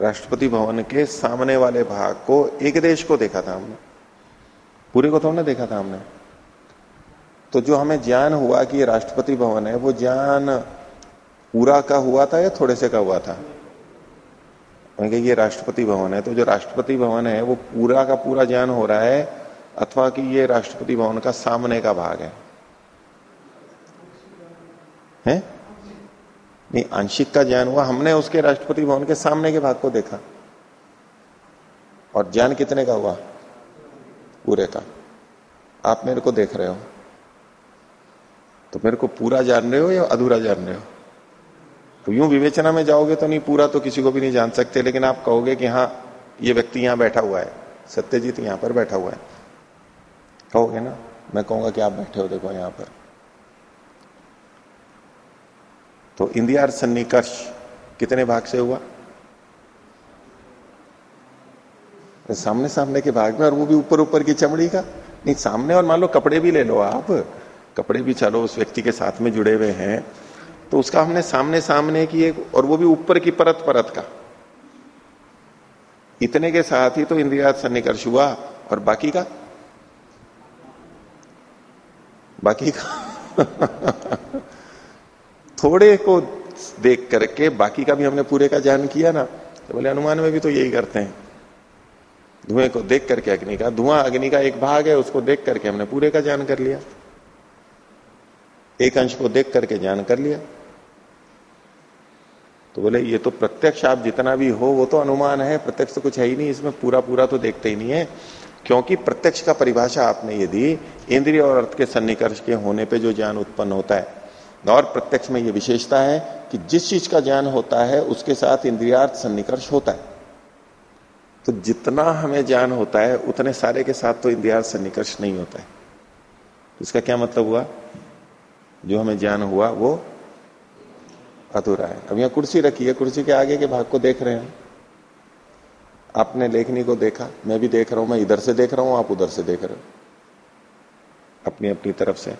राष्ट्रपति भवन के सामने वाले भाग को एक देश को देखा था हमने। पूरे को तो हमने देखा था हमने। तो जो हमें ज्ञान हुआ कि ये राष्ट्रपति भवन है, वो ज्ञान पूरा का हुआ था या थोड़े से का हुआ था? ये राष्ट्रपति भवन है तो जो राष्ट्रपति भवन है, वो पूरा का पूरा ज्ञान हो रहा है, अथवा कि ये राष्ट्रपति भवन का सामने का भाग है? हैं? नहीं, आंशिक का ज्ञान हुआ, हमने उसके राष्ट्रपति भवन के सामने के भाग को देखा। और ज्ञान कितने का हुआ? पूरे का आप मेरे को देख रहे हो। तो मेरे को पूरा जान रहे हो या अधूरा जान रहे हो? तो यूँ विवेचना में जाओगे तो नहीं, पूरा तो किसी को भी नहीं जान सकते, लेकिन आप कहोगे कि हाँ ये व्यक्ति यहाँ बैठा हुआ है। सत्यजीत यहाँ पर बैठा हुआ है। कहोगे ना? मैं कहूँगा कि आप बैठे हो, देखो यहाँ पर। तो इंदियार सन्निकर्ष कितने भाग से हुआ? सामने सामने के भाग में और वो भी ऊपर ऊपर की चमड़ी का। नहीं, सामने और मान लो कपड़े भी ले लो आप। कपड़े भी चलो, उस व्यक्ति के साथ में जुड़े हुए हैं। तो उसका हमने सामने सामने की एक और वो भी ऊपर की परत परत का। इतने के साथ ही तो इंद्रिया सन्निकर्ष हुआ। और बाकी का? बाकी का? थोड़े को देख करके बाकी का भी हमने पूरे का ज्ञान किया ना। तो बोले, अनुमान में भी तो यही करते हैं। धुएँ को देख करके अग्नि का, धुआँ अग्नि का एक भाग है, उसको देख करके हमने पूरे का ज्ञान कर लिया। एक अंश को देख करके ज्ञान कर लिया। तो बोले, ये तो प्रत्यक्ष आप जितना भी हो, वो तो अनुमान है, प्रत्यक्ष तो कुछ है ही नहीं, इसमें पूरा पूरा तो देखते ही नहीं है। क्योंकि प्रत्यक्ष का परिभाषा आपने ये दी, इंद्रिय और अर्थ के सन्निकर्ष के होने पे जो ज्ञान उत्पन्न होता है। और प्रत्यक्ष में ये विशेषता है कि जिस चीज़ का ज्ञान होता है, उसके साथ इंद्रियार्थ सन्निकर्ष होता है। तो जितना हमें ज्ञान होता है, उतने सारे के साथ तो इंद्रियार्थ सन्निकर्ष नहीं होता है। तो इसका क्या मतलब हुआ? जो हमें ज्ञान हुआ, वो अधूरा है। अब यहाँ कुर्सी रखी है, कुर्सी के आगे के भाग को देख रहे हैं आपने लेखनी को देखा, मैं भी देख रहा हूँ, मैं इधर से देख रहा हूँ, आप उधर से देख रहे हो। अपनी अपनी तरफ़ से।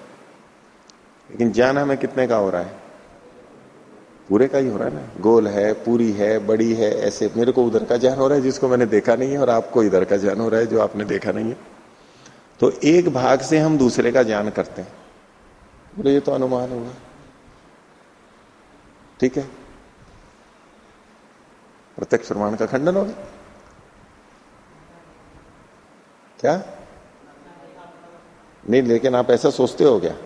लेकिन ज्ञान हमें कितने का हो रहा है? पूरे का ही हो रहा है ना? गोल है, पूरी है, बड़ी है, ऐसे मेरे को उधर का ज्ञान हो रहा है, जिसको मैंने देखा नहीं है, और आपको इधर का ज्ञान हो रहा है, जो आपने देखा नहीं है। तो एक भाग से हम दूसरे का ज्ञान करते हैं। बोले, ये तो अनुमान होगा ठीक है? प्रत्यक्ष प्रमाण का खंडन होगा क्या? नहीं, लेकिन आप ऐसा सोचते हो क्या?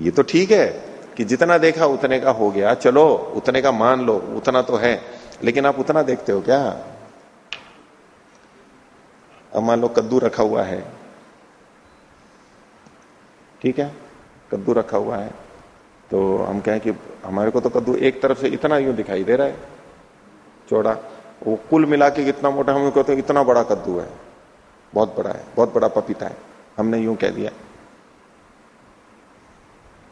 ये तो ठीक है। कि जितना देखा उतने का हो गया। चलो, उतने का मान लो, उतना तो है। लेकिन आप उतना देखते हो क्या? अब मान लो कद्दू रखा हुआ है। ठीक है? कद्दू रखा हुआ है। तो हम कहें कि हमारे को तो कद्दू एक तरफ़ से इतना यूँ दिखाई दे रहा है। चौड़ा। वो कुल मिला के कितना मोटा, हम कहते हैं इतना बड़ा कद्दू है। बहुत बड़ा है, बहुत बड़ा पपीता है। हमने यूँ कह दिया।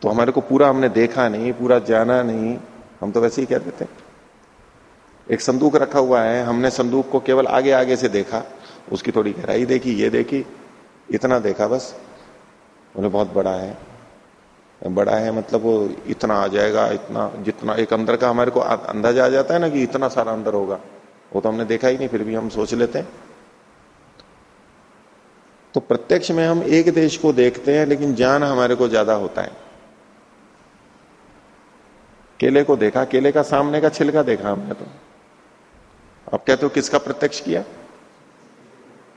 तो हमारे को पूरा हमने देखा नहीं, पूरा जाना नहीं, हम तो वैसे ही कह देते एक संदूक रखा हुआ है, हमने संदूक को केवल आगे आगे से देखा, उसकी थोड़ी गहराई देखी, ये देखी, इतना देखा बस। उन्हें बहुत बड़ा है। बड़ा है मतलब वो इतना आ जाएगा, इतना, जितना, एक अंदर का हमारे को अंदाज़ा आ जाता है ना कि इतना सारा अंदर होगा। वो तो हमने देखा ही नहीं, फिर भी हम सोच लेते हैं। तो प्रत्यक्ष में हम एक देश को देखते हैं, लेकिन ज्ञान हमारे को ज़्यादा होता है। केले को देखा, केले का सामने का छिलका देखा हमने तो। अब कहते हो किसका प्रत्यक्ष किया?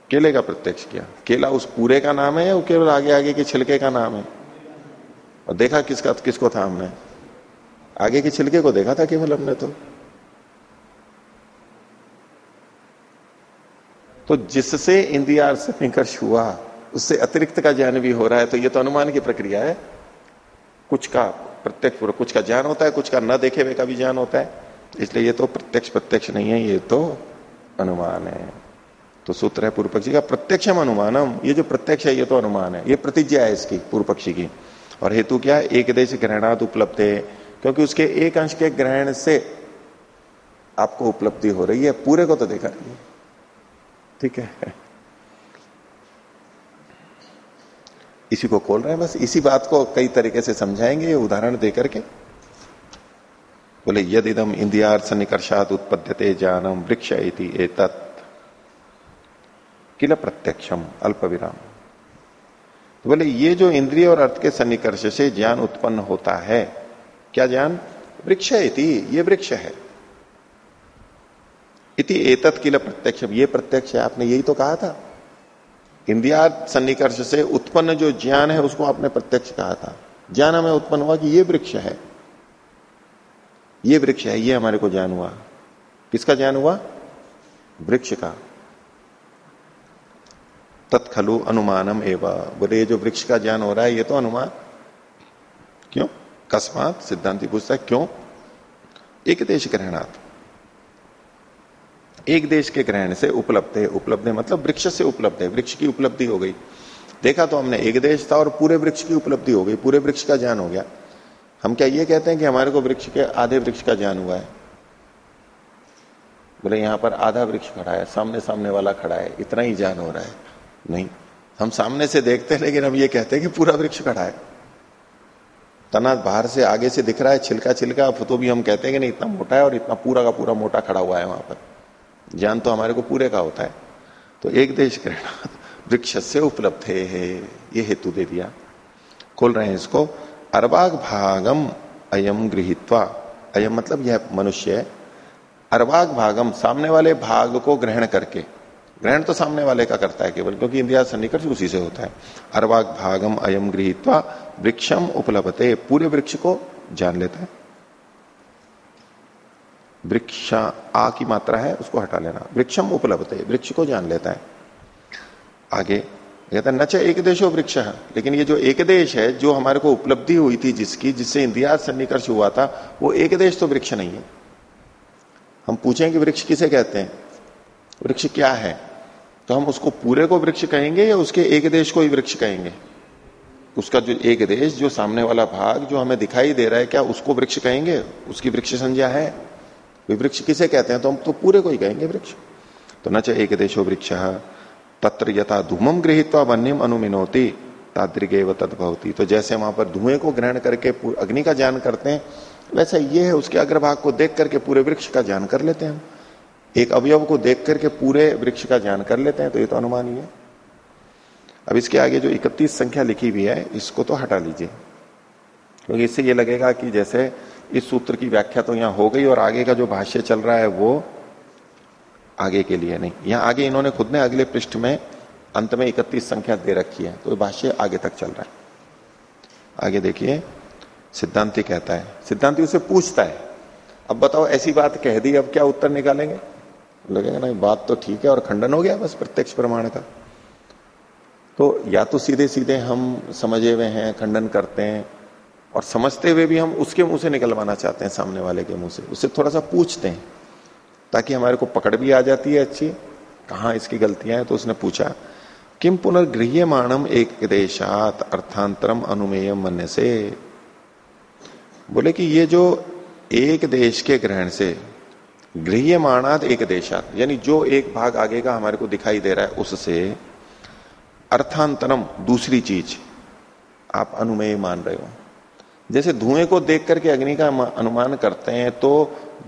केले का प्रत्यक्ष किया। केला उस पूरे का नाम है या केवल आगे आगे के छिलके का नाम है? और देखा किसका, किसको था हमने? आगे के छिलके को देखा था केवल हमने तो। तो जिससे इंद्रिया से निकर्ष हुआ, उससे अतिरिक्त का ज्ञान भी हो रहा है तो ये तो अनुमान की प्रक्रिया है। कुछ का प्रत्यक्ष कुछ का ज्ञान होता है, कुछ का न देखे हुए का भी ज्ञान होता है। इसलिए ये तो प्रत्यक्ष प्रत्यक्ष नहीं है, ये तो अनुमान है। तो सूत्र है पूर्व पक्षी का प्रत्यक्षम अनुमानम। ये जो प्रत्यक्ष है, ये तो अनुमान है। ये प्रतिज्ञा है इसकी, पूर्व पक्षी की। और हेतु क्या है? एक देश ग्रहणात उपलब्ध है, क्योंकि उसके एक अंश के ग्रहण से आपको उपलब्धि हो रही है। पूरे को तो देखा नहीं ठीक है? इसी को खोल रहे हैं, बस इसी बात को कई तरीके से समझाएँगे उदाहरण देकर के बोले यद इदम इंदियार सन्निकर्षात उत्पद्यते जानम वृक्ष किल प्रत्यक्षम अल्प विराम तो बोले, ये जो इंद्रिय और अर्थ के सन्निकर्ष से ज्ञान उत्पन्न होता है, क्या ज्ञान? वृक्ष इति ये वृक्ष है। इति एतत् किल प्रत्यक्ष ये प्रत्यक्ष है, आपने यही तो कहा था। इंद्रिया सन्निकर्ष से उत्पन्न जो ज्ञान है, उसको आपने प्रत्यक्ष कहा था। ज्ञान हमें उत्पन्न हुआ कि ये वृक्ष है। ये वृक्ष है, ये हमारे को ज्ञान हुआ। किसका ज्ञान हुआ? वृक्ष का। तत्खलु अनुमानम एवं। बोले जो वृक्ष का ज्ञान हो रहा है, ये तो अनुमान। क्यों? कस्मात सिद्धांति पूछता है, क्यों? एक देश ग्रहणात् एक देश के ग्रहण से उपलब्ध है। उपलब्ध है मतलब वृक्ष से उपलब्ध है। वृक्ष की उपलब्धि हो गई। देखा तो हमने एक देश था और पूरे वृक्ष की उपलब्धि हो गई। पूरे वृक्ष का ज्ञान हो गया। हम क्या ये कहते हैं कि हमारे को वृक्ष के आधे वृक्ष का ज्ञान हुआ है। बोले, यहाँ पर आधा वृक्ष खड़ा है सामने सामने वाला खड़ा है। इतना ही ज्ञान हो रहा है। नहीं। हम सामने से देखते हैं, लेकिन हम ये कहते हैं कि पूरा वृक्ष खड़ा है। तना बाहर से आगे से दिख रहा है छिलका छिलका तो भी हम कहते हैं कि नहीं, इतना मोटा है और इतना पूरा का पूरा मोटा खड़ा हुआ है वहाँ पर। ज्ञान तो हमारे को पूरे का होता है। तो एक देश ग्रहण वृक्ष से उपलब्ध है ये हेतु दे दिया। खोल रहे हैं इसको, अरबाग भागम अयम गृहित्वा। अयम मतलब यह मनुष्य है। अर्वाग भागम, सामने वाले भाग को ग्रहण करके। ग्रहण तो सामने वाले का करता है केवल, क्योंकि इंद्रिया सन्निकर्ष उसी से होता है। अर्वाग भागम अयम गृहित्वा, वृक्षम उपलब्धते, पूरे वृक्ष को जान लेता है। वृक्ष आ की मात्रा है, उसको हटा लेना। वृक्षम उपलब्ध है वृक्ष को जान लेता है। आगे, कहता है नच एक देशो वृक्ष लेकिन ये जो एक देश है, जो हमारे को उपलब्धि हुई थी जिसकी, जिससे इंदिया सन्निकर्ष हुआ था, वो एक देश तो वृक्ष नहीं है। हम पूछें कि वृक्ष किसे कहते हैं? वृक्ष क्या है? तो हम उसको पूरे को वृक्ष कहेंगे या उसके एक देश को ही वृक्ष कहेंगे? उसका जो एक देश, जो सामने वाला भाग, जो हमें दिखाई दे रहा है, क्या उसको वृक्ष कहेंगे? उसकी वृक्ष संज्ञा है। वृक्ष किसे कहते हैं? तो हम तो पूरे को ही कहेंगे वृक्ष। तो न चाहे एक देशो वृक्ष, तत्र यथा धूमम गृहित्वा वन्यम अनुमिनोती ताद्रिगेव तदभवती। तो जैसे वहाँ पर धुएँ को ग्रहण करके अग्नि का ज्ञान करते हैं, वैसा ये है, उसके अग्रभाग को देख करके पूरे वृक्ष का ज्ञान कर लेते हैं एक अवयव को देख करके पूरे वृक्ष का ज्ञान कर लेते हैं तो ये तो अनुमान ही है अब इसके आगे जो इकतीस संख्या लिखी हुई है, इसको तो हटा लीजिए। क्योंकि तो इससे ये लगेगा कि जैसे इस सूत्र की व्याख्या तो यहाँ हो गई और आगे का जो भाष्य चल रहा है वो आगे के लिए नहीं। यहाँ आगे इन्होंने खुद ने अगले पृष्ठ में, अंत में इकतीस संख्या दे रखी है तो भाष्य आगे तक चल रहा है। आगे देखिए, सिद्धांति कहता है। सिद्धांति उसे पूछता है, अब बताओ, ऐसी बात कह दी, अब क्या उत्तर निकालेंगे? लगेगा, नहीं, बात तो ठीक है और खंडन हो गया बस प्रत्यक्ष प्रमाण का। तो या तो सीधे सीधे हम समझे हुए हैं, खंडन करते हैं और समझते हुए भी हम उसके मुँह से निकलवाना चाहते हैं, सामने वाले के मुँह से। उससे थोड़ा सा पूछते हैं, ताकि हमारे को पकड़ भी आ जाती है अच्छी, कहा इसकी गलतियाँ हैं तो उसने पूछा किम पुनर्गृह्यमाणम एक देशात अर्थांतरम अनुमेय मन से बोले कि ये जो एक देश के ग्रहण से गृह्यमाणात एक देशात यानी जो एक भाग आगे का हमारे को दिखाई दे रहा है, उससे अर्थांतरम दूसरी चीज़ आप अनुमेय मान रहे हो। जैसे धुएँ को देख करके अग्नि का अनुमान करते हैं तो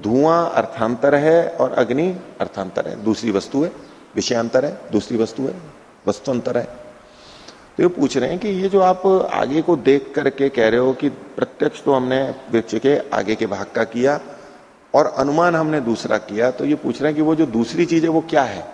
धुआँ अर्थांतर है और अग्नि अर्थांतर है। दूसरी वस्तु है, विषयांतर है, दूसरी वस्तु है, वस्तुअंतर है। तो ये पूछ रहे हैं कि ये जो आप आगे को देख करके कह रहे हो कि प्रत्यक्ष तो हमने वृक्ष के आगे के भाग का किया और अनुमान हमने दूसरा किया तो ये पूछ रहे हैं कि वो जो दूसरी चीज़ है, वो क्या है?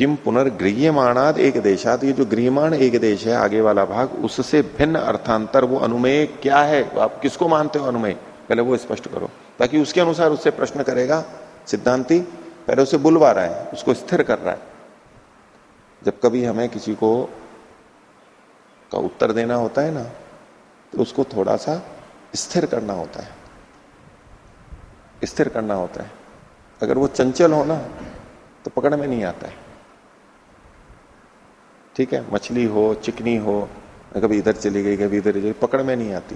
किम पुनर्गृह्यमाणाद एक देशात। ये जो गृहमाण एक देश है, आगे वाला भाग, उससे भिन्न अर्थांतर, वो अनुमेय क्या है? आप किसको मानते हो अनुमेय? पहले वो स्पष्ट करो, ताकि उसके अनुसार उससे प्रश्न करेगा। सिद्धांति, पहले उसे बुलवा रहा है, उसको स्थिर कर रहा है। जब कभी हमें किसी को का उत्तर देना होता है ना तो उसको थोड़ा सा स्थिर करना होता है। स्थिर करना होता है। अगर वो चंचल हो ना तो पकड़ में नहीं आता है। ठीक है, मछली हो, चिकनी हो, कभी इधर चली गई, कभी इधर चली पकड़ में नहीं आती।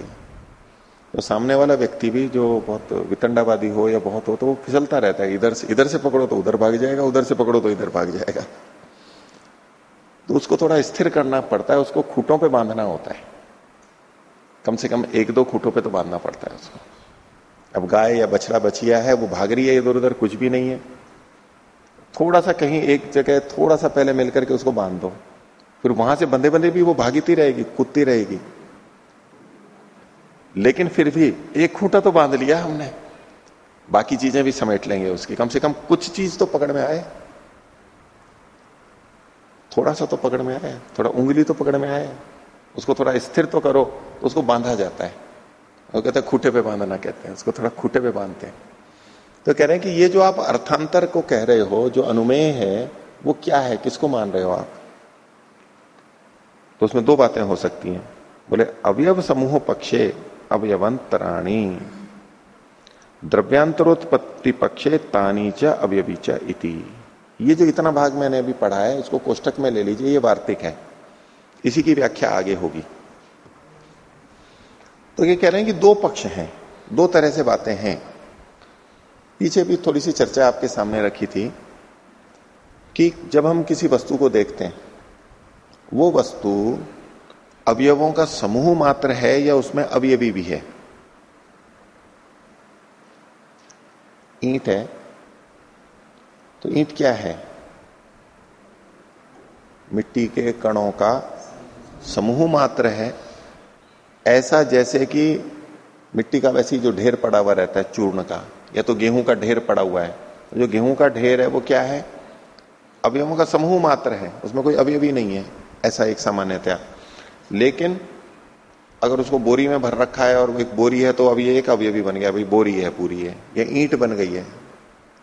तो सामने वाला व्यक्ति भी जो बहुत वितंडावादी हो या बहुत हो तो वो फिसलता रहता है, इधर से इधर से पकड़ो तो उधर भाग जाएगा, उधर से पकड़ो तो इधर भाग जाएगा। तो उसको थोड़ा स्थिर करना पड़ता है, उसको खूटों पे बांधना होता है। कम से कम एक दो खूटों पे तो बांधना पड़ता है उसको। अब गाय या बछड़ा बछिया है, वो भाग रही है इधर उधर, कुछ भी नहीं है। थोड़ा सा कहीं एक जगह, थोड़ा सा पहले मिलकर के उसको बाँध दो। फिर वहाँ से बंधे बंधे भी वो भागीती रहेगी, कूदती रहेगी। लेकिन फिर भी एक खूंटा तो बाँध लिया हमने। बाकी चीज़ें भी समेट लेंगे उसकी। कम से कम कुछ चीज़ तो पकड़ में आए। थोड़ा सा तो पकड़ में आए, थोड़ा उंगली तो पकड़ में आए। उसको थोड़ा स्थिर तो करो तो उसको बांधा जाता है। वो कहते हैं खूटे पे बांधना कहते हैं, उसको थोड़ा खूटे पे बांधते हैं। तो कह रहे हैं कि ये जो आप अर्थांतर को कह रहे हो, जो अनुमेय है, वो क्या है? किसको मान रहे हो आप? तो उसमें दो बातें हो सकती हैं। बोले, अवयव समूह पक्षे, अवयवंतराणी। द्रव्यांतरोत्पत्ति पक्षे, तानी च अवयवी इति। ये जो इतना भाग मैंने अभी पढ़ा है, इसको कोष्टक में ले लीजिए, ये वार्तिक है। इसी की व्याख्या आगे होगी। तो ये कह रहे हैं कि दो पक्ष हैं, दो तरह से बातें हैं। पीछे भी थोड़ी सी चर्चा आपके सामने रखी थी कि जब हम किसी वस्तु को देखते हैं वो वस्तु अवयवों का समूह मात्र है या उसमें अवयवी भी है? ईंट है। तो ईंट क्या है? मिट्टी के कणों का समूह मात्र है। ऐसा जैसे कि मिट्टी का वैसे जो ढेर पड़ा हुआ रहता है, चूर्ण का, या तो गेहूँ का ढेर पड़ा हुआ है। जो गेहूँ का ढेर है, वो क्या है? अवयवों का समूह मात्र है। उसमें कोई अवयवी नहीं है। ऐसा एक सामान्यतया। लेकिन अगर उसको बोरी में भर रखा है और एक बोरी है तो अब ये एक अवयवी बन गया, भाई बोरी है पूरी है ये ईंट बन गई है।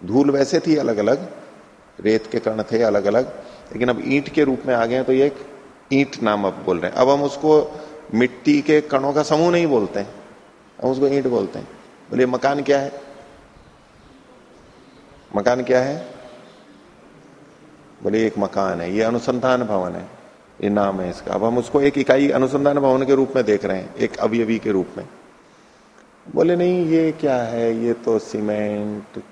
धूल वैसे थी अलग अलग रेत के कण थे अलग अलग लेकिन अब ईंट के रूप में आ गए तो ये एक ईंट नाम अब बोल रहे हैं। अब हम उसको मिट्टी के कणों का समूह नहीं बोलते हैं। हम उसको ईंट बोलते हैं। बोलिए, मकान क्या है? मकान क्या है? बोलिए, एक मकान है, ये अनुसंधान भवन है। ये नाम है इसका। अब हम उसको एक इकाई अनुसंधान भवन के रूप में देख रहे हैं, एक अवयवी के रूप में। बोले, नहीं, ये क्या है? ये तो सीमेंट,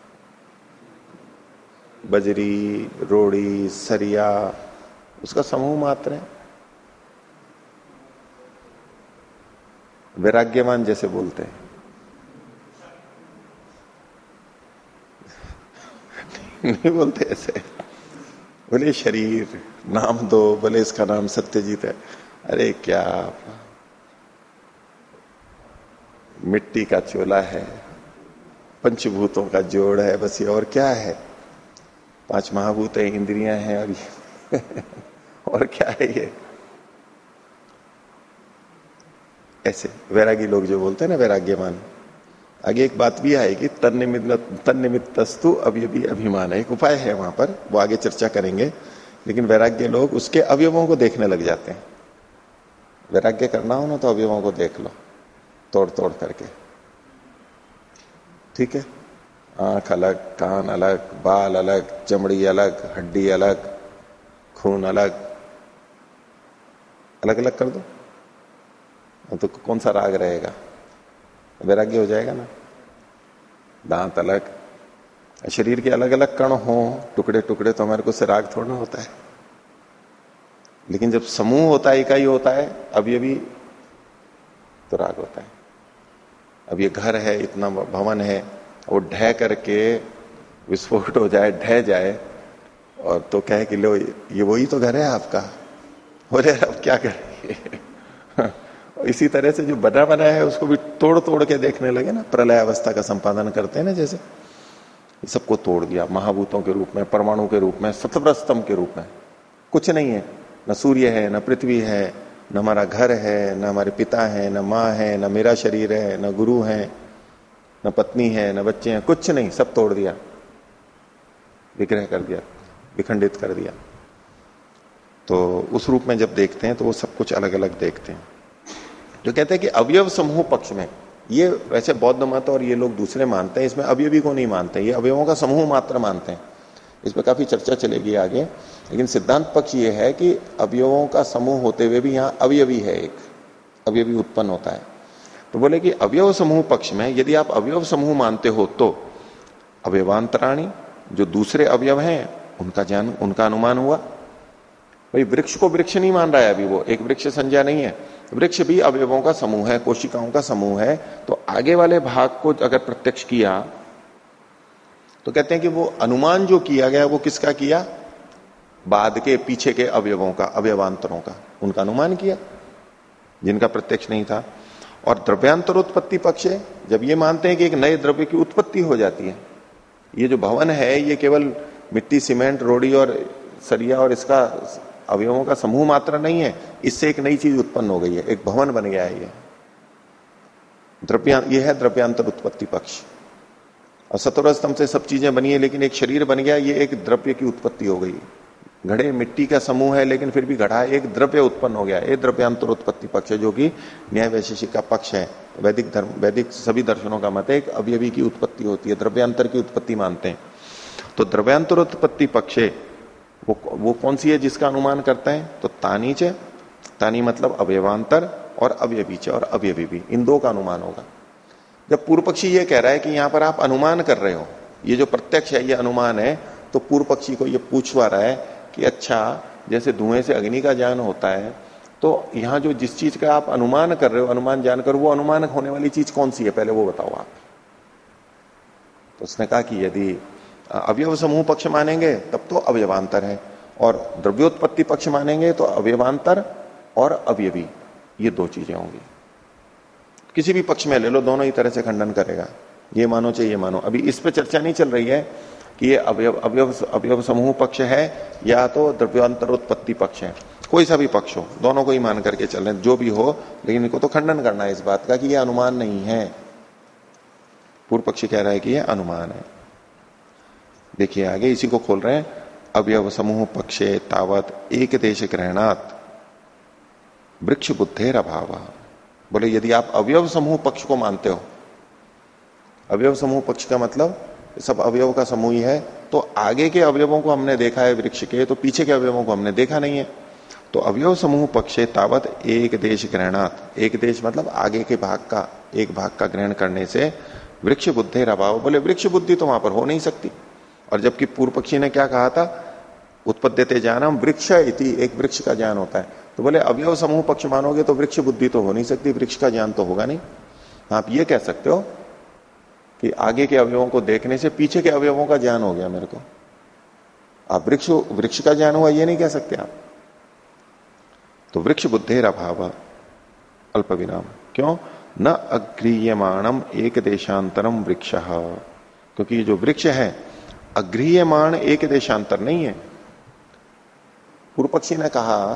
बजरी, रोड़ी, सरिया, उसका समूह मात्र है। वैराग्यवान जैसे बोलते हैं। नहीं बोलते ऐसे। बोले, शरीर नाम दो बोले इसका नाम सत्यजीत है। अरे क्या? मिट्टी का चोला है, पंचभूतों का जोड़ है, बस ये और क्या है? पाँच महाभूत है, इंद्रियाँ हैं, और ये और क्या है ये? ऐसे, वैरागी लोग जो बोलते हैं ना वैराग्यमान आगे एक बात भी आएगी तन निमित्त तन निमित्तस्तु अभी अभिमान। है एक उपाय है वहाँ पर, वो आगे चर्चा करेंगे। लेकिन वैराग्य लोग उसके अवयवों को देखने लग जाते हैं। वैराग्य करना हो ना तो अवयवों को देख लो तोड़ तोड़ करके। ठीक है? आँख अलग, कान अलग, बाल अलग, चमड़ी अलग, हड्डी अलग, खून अलग। अलग अलग कर दो। तो कौन सा राग रहेगा? वैराग्य हो जाएगा ना। दांत अलग शरीर के अलग अलग कण हो टुकड़े टुकड़े तो हमारे को से राग थोड़ा होता है। लेकिन जब समूह होता है, इकाई होता है, अब ये भी तो राग होता है। अब ये घर है, इतना भवन है, वो ढह करके विस्फोट हो जाए, ढह जाए, और तो कहे कि लो, ये वही तो घर है आपका। जाए अब क्या करेंगे? इसी तरह से जो बना बना है, उसको भी तोड़ तोड़ के देखने लगे ना प्रलय अवस्था का संपादन करते हैं ना जैसे। सबको तोड़ दिया, महाभूतों के रूप में, परमाणु के रूप में सतव्रस्तम के रूप में। कुछ नहीं है, न सूर्य है, न पृथ्वी है, न हमारा घर है, न हमारे पिता है, न माँ है, न मेरा शरीर है, न गुरु है, न पत्नी है, न बच्चे हैं, कुछ नहीं, सब तोड़ दिया। विग्रह कर दिया, विखंडित कर दिया। तो उस रूप में जब देखते हैं तो वो सब कुछ अलग अलग देखते हैं। जो कहते हैं कि अवयव समूह पक्ष में ये वैसे बौद्ध मत और ये लोग दूसरे मानते हैं, इसमें अवयवी को नहीं मानते, ये अवयवों का समूह मात्र मानते हैं। इस पर काफ़ी चर्चा चलेगी आगे, लेकिन सिद्धांत पक्ष ये है कि अवयवों का समूह होते हुए भी यहाँ अवयवी है एक, अवयवी उत्पन्न होता है। तो बोले कि अवयव समूह पक्ष में, यदि आप अवयव समूह मानते हो तो अवयवांतराणी, जो दूसरे अवयव हैं, उनका ज्ञान उनका अनुमान हुआ। भाई वृक्ष को वृक्ष नहीं मान रहा है अभी वो, एक वृक्ष संज्ञा नहीं है। वृक्ष भी अवयवों का समूह है, कोशिकाओं का समूह है तो आगे वाले भाग को अगर प्रत्यक्ष किया तो कहते हैं कि वो अनुमान जो किया गया, वो किसका किया? बाद के, पीछे के अवयवों का, अवयवांतरों का, उनका अनुमान किया, जिनका प्रत्यक्ष नहीं था। और द्रव्यांतर उत्पत्ति पक्ष जब ये मानते हैं कि एक नए द्रव्य की उत्पत्ति हो जाती है, ये जो भवन है, ये केवल मिट्टी, सीमेंट, रोड़ी और सरिया और इसका अवयवों का समूह मात्र नहीं है, इससे एक नई चीज़ उत्पन्न हो गई है, एक भवन बन गया है ये। द्रव्या, ये है द्रव्यांतर उत्पत्ति पक्ष। और सतोर स्तंभ से सब चीज़ें बनी है, लेकिन एक शरीर बन गया, ये एक द्रव्य की उत्पत्ति हो गई। घड़े मिट्टी का समूह है, लेकिन फिर भी घड़ा एक द्रव्य उत्पन्न हो गया, ये द्रव्यांतर उत्पत्ति पक्ष है, जो कि न्याय वैशेषिक का पक्ष है। वैदिक धर्म, वैदिक सभी दर्शनों का मत है, एक अवयवी की उत्पत्ति होती है, द्रव्यांतर की उत्पत्ति मानते हैं। तो द्रव्यांतर उत्पत्ति पक्ष वो वो कौन सी है जिसका अनुमान करते हैं? तो तानीच तानी मतलब अवयवांतर और अवयवीच और अवयवी इन दो का अनुमान होगा। जब पूर्व पक्षी ये कह रहा है कि यहाँ पर आप अनुमान कर रहे हो, ये जो प्रत्यक्ष है, ये अनुमान है तो पूर्व पक्षी को ये पूछवा रहा है कि अच्छा जैसे धुएँ से अग्नि का ज्ञान होता है तो यहाँ जो जिस चीज़ का आप अनुमान कर रहे हो, अनुमान जानकर, वो अनुमान होने वाली चीज़ कौन सी है? पहले वो बताओ आप। तो उसने कहा कि यदि अवयव समूह पक्ष मानेंगे, तब तो अवयवांतर है। और द्रव्योत्पत्ति पक्ष मानेंगे तो अवयवांतर और अवयवी, ये दो चीज़ें होंगी। किसी भी पक्ष में ले लो, दोनों ही तरह से खंडन करेगा। ये मानो चाहिए मानो। अभी इस पर चर्चा नहीं चल रही है कि ये अवयव अवयव अवयव समूह पक्ष है या तो द्रव्यांतरोत्पत्ति पक्ष है। कोई सा भी पक्ष हो, दोनों को ही मान करके चल रहे जो भी हो, लेकिन इनको तो खंडन करना है इस बात का कि यह अनुमान नहीं है। पूर्व पक्षी कह रहा है कि यह अनुमान है। देखिए, आगे इसी को खोल रहे हैं। अवयव समूह पक्षे तावत एक देश ग्रहणात। वृक्ष बुद्धेर अभाव। बोले, यदि आप अवयव समूह पक्ष को मानते हो, अवयव समूह पक्ष का मतलब सब अवयव का समूह ही है तो आगे के अवयवों को हमने देखा है वृक्ष के तो पीछे के अवयवों को हमने देखा नहीं है। तो अवयव समूह पक्षे तावत एक देश ग्रहणात। एक देश मतलब आगे के भाग का, एक भाग का ग्रहण करने से वृक्ष बुद्धेर अभाव। बोले, वृक्ष बुद्धि तो वहाँ पर हो नहीं सकती। और जबकि पूर्व पक्षी ने क्या कहा था? उत्पद्यते ज्ञानम वृक्ष इति, एक वृक्ष का ज्ञान होता है। तो बोले अवयव समूह पक्ष मानोगे तो वृक्ष बुद्धि तो हो नहीं सकती, वृक्ष का ज्ञान तो होगा नहीं। आप ये कह सकते हो कि आगे के अवयवों को देखने से पीछे के अवयवों का ज्ञान हो गया मेरे को। आप वृक्ष वृक्ष का ज्ञान हुआ, ये नहीं कह सकते आप। तो वृक्ष बुद्धेर अभाव, अल्प विराम। क्यों? न अग्रीयमाणम, एक देशांतरम वृक्ष। क्योंकि जो वृक्ष है अग्रीयमाण एक देशांतर नहीं है। पूर्व पक्षी ने कहा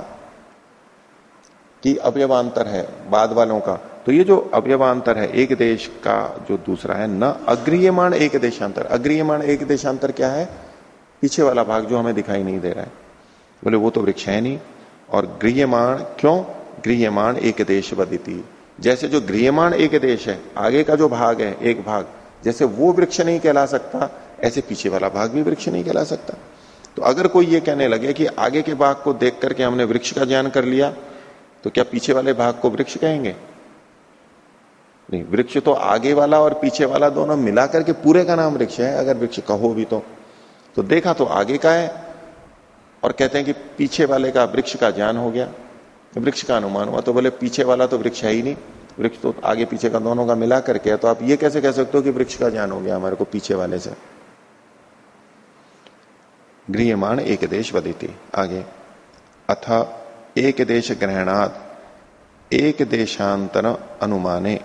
कि अवयवांतर है, बाद वालों का। तो ये जो अवयवांतर है, एक देश का जो दूसरा है, न अग्रीयमाण एक देशांतर। अग्रीयमाण एक देशांतर क्या है? पीछे वाला भाग जो हमें दिखाई नहीं दे रहा है। बोले, वो तो वृक्ष है नहीं। और गृहमाण क्यों? गृहमाण एक देश बदिती। जैसे जो गृहमाण एक देश है, आगे का जो भाग है, एक भाग, जैसे वो वृक्ष नहीं कहला सकता ऐसे पीछे वाला भाग भी वृक्ष नहीं कहला सकता। तो अगर कोई ये कहने लगे कि आगे के भाग को देख करके हमने वृक्ष का ज्ञान कर लिया तो क्या पीछे वाले भाग को वृक्ष कहेंगे? नहीं, वृक्ष तो आगे वाला और पीछे वाला दोनों मिला करके पूरे का नाम वृक्ष है, अगर वृक्ष कहो भी तो। तो देखा तो आगे का है, और कहते हैं कि पीछे वाले का वृक्ष का ज्ञान हो गया। वृक्ष का अनुमान हुआ तो बोले पीछे वाला तो वृक्ष है ही नहीं। वृक्ष तो आगे पीछे का दोनों का मिला करके तो आप ये कैसे कह सकते हो कि वृक्ष का ज्ञान हो गया हमारे को पीछे वाले से? गृहमाण एक देश बदती आगे, अथ एक देश ग्रहणाद एक देशांतर अनुमाने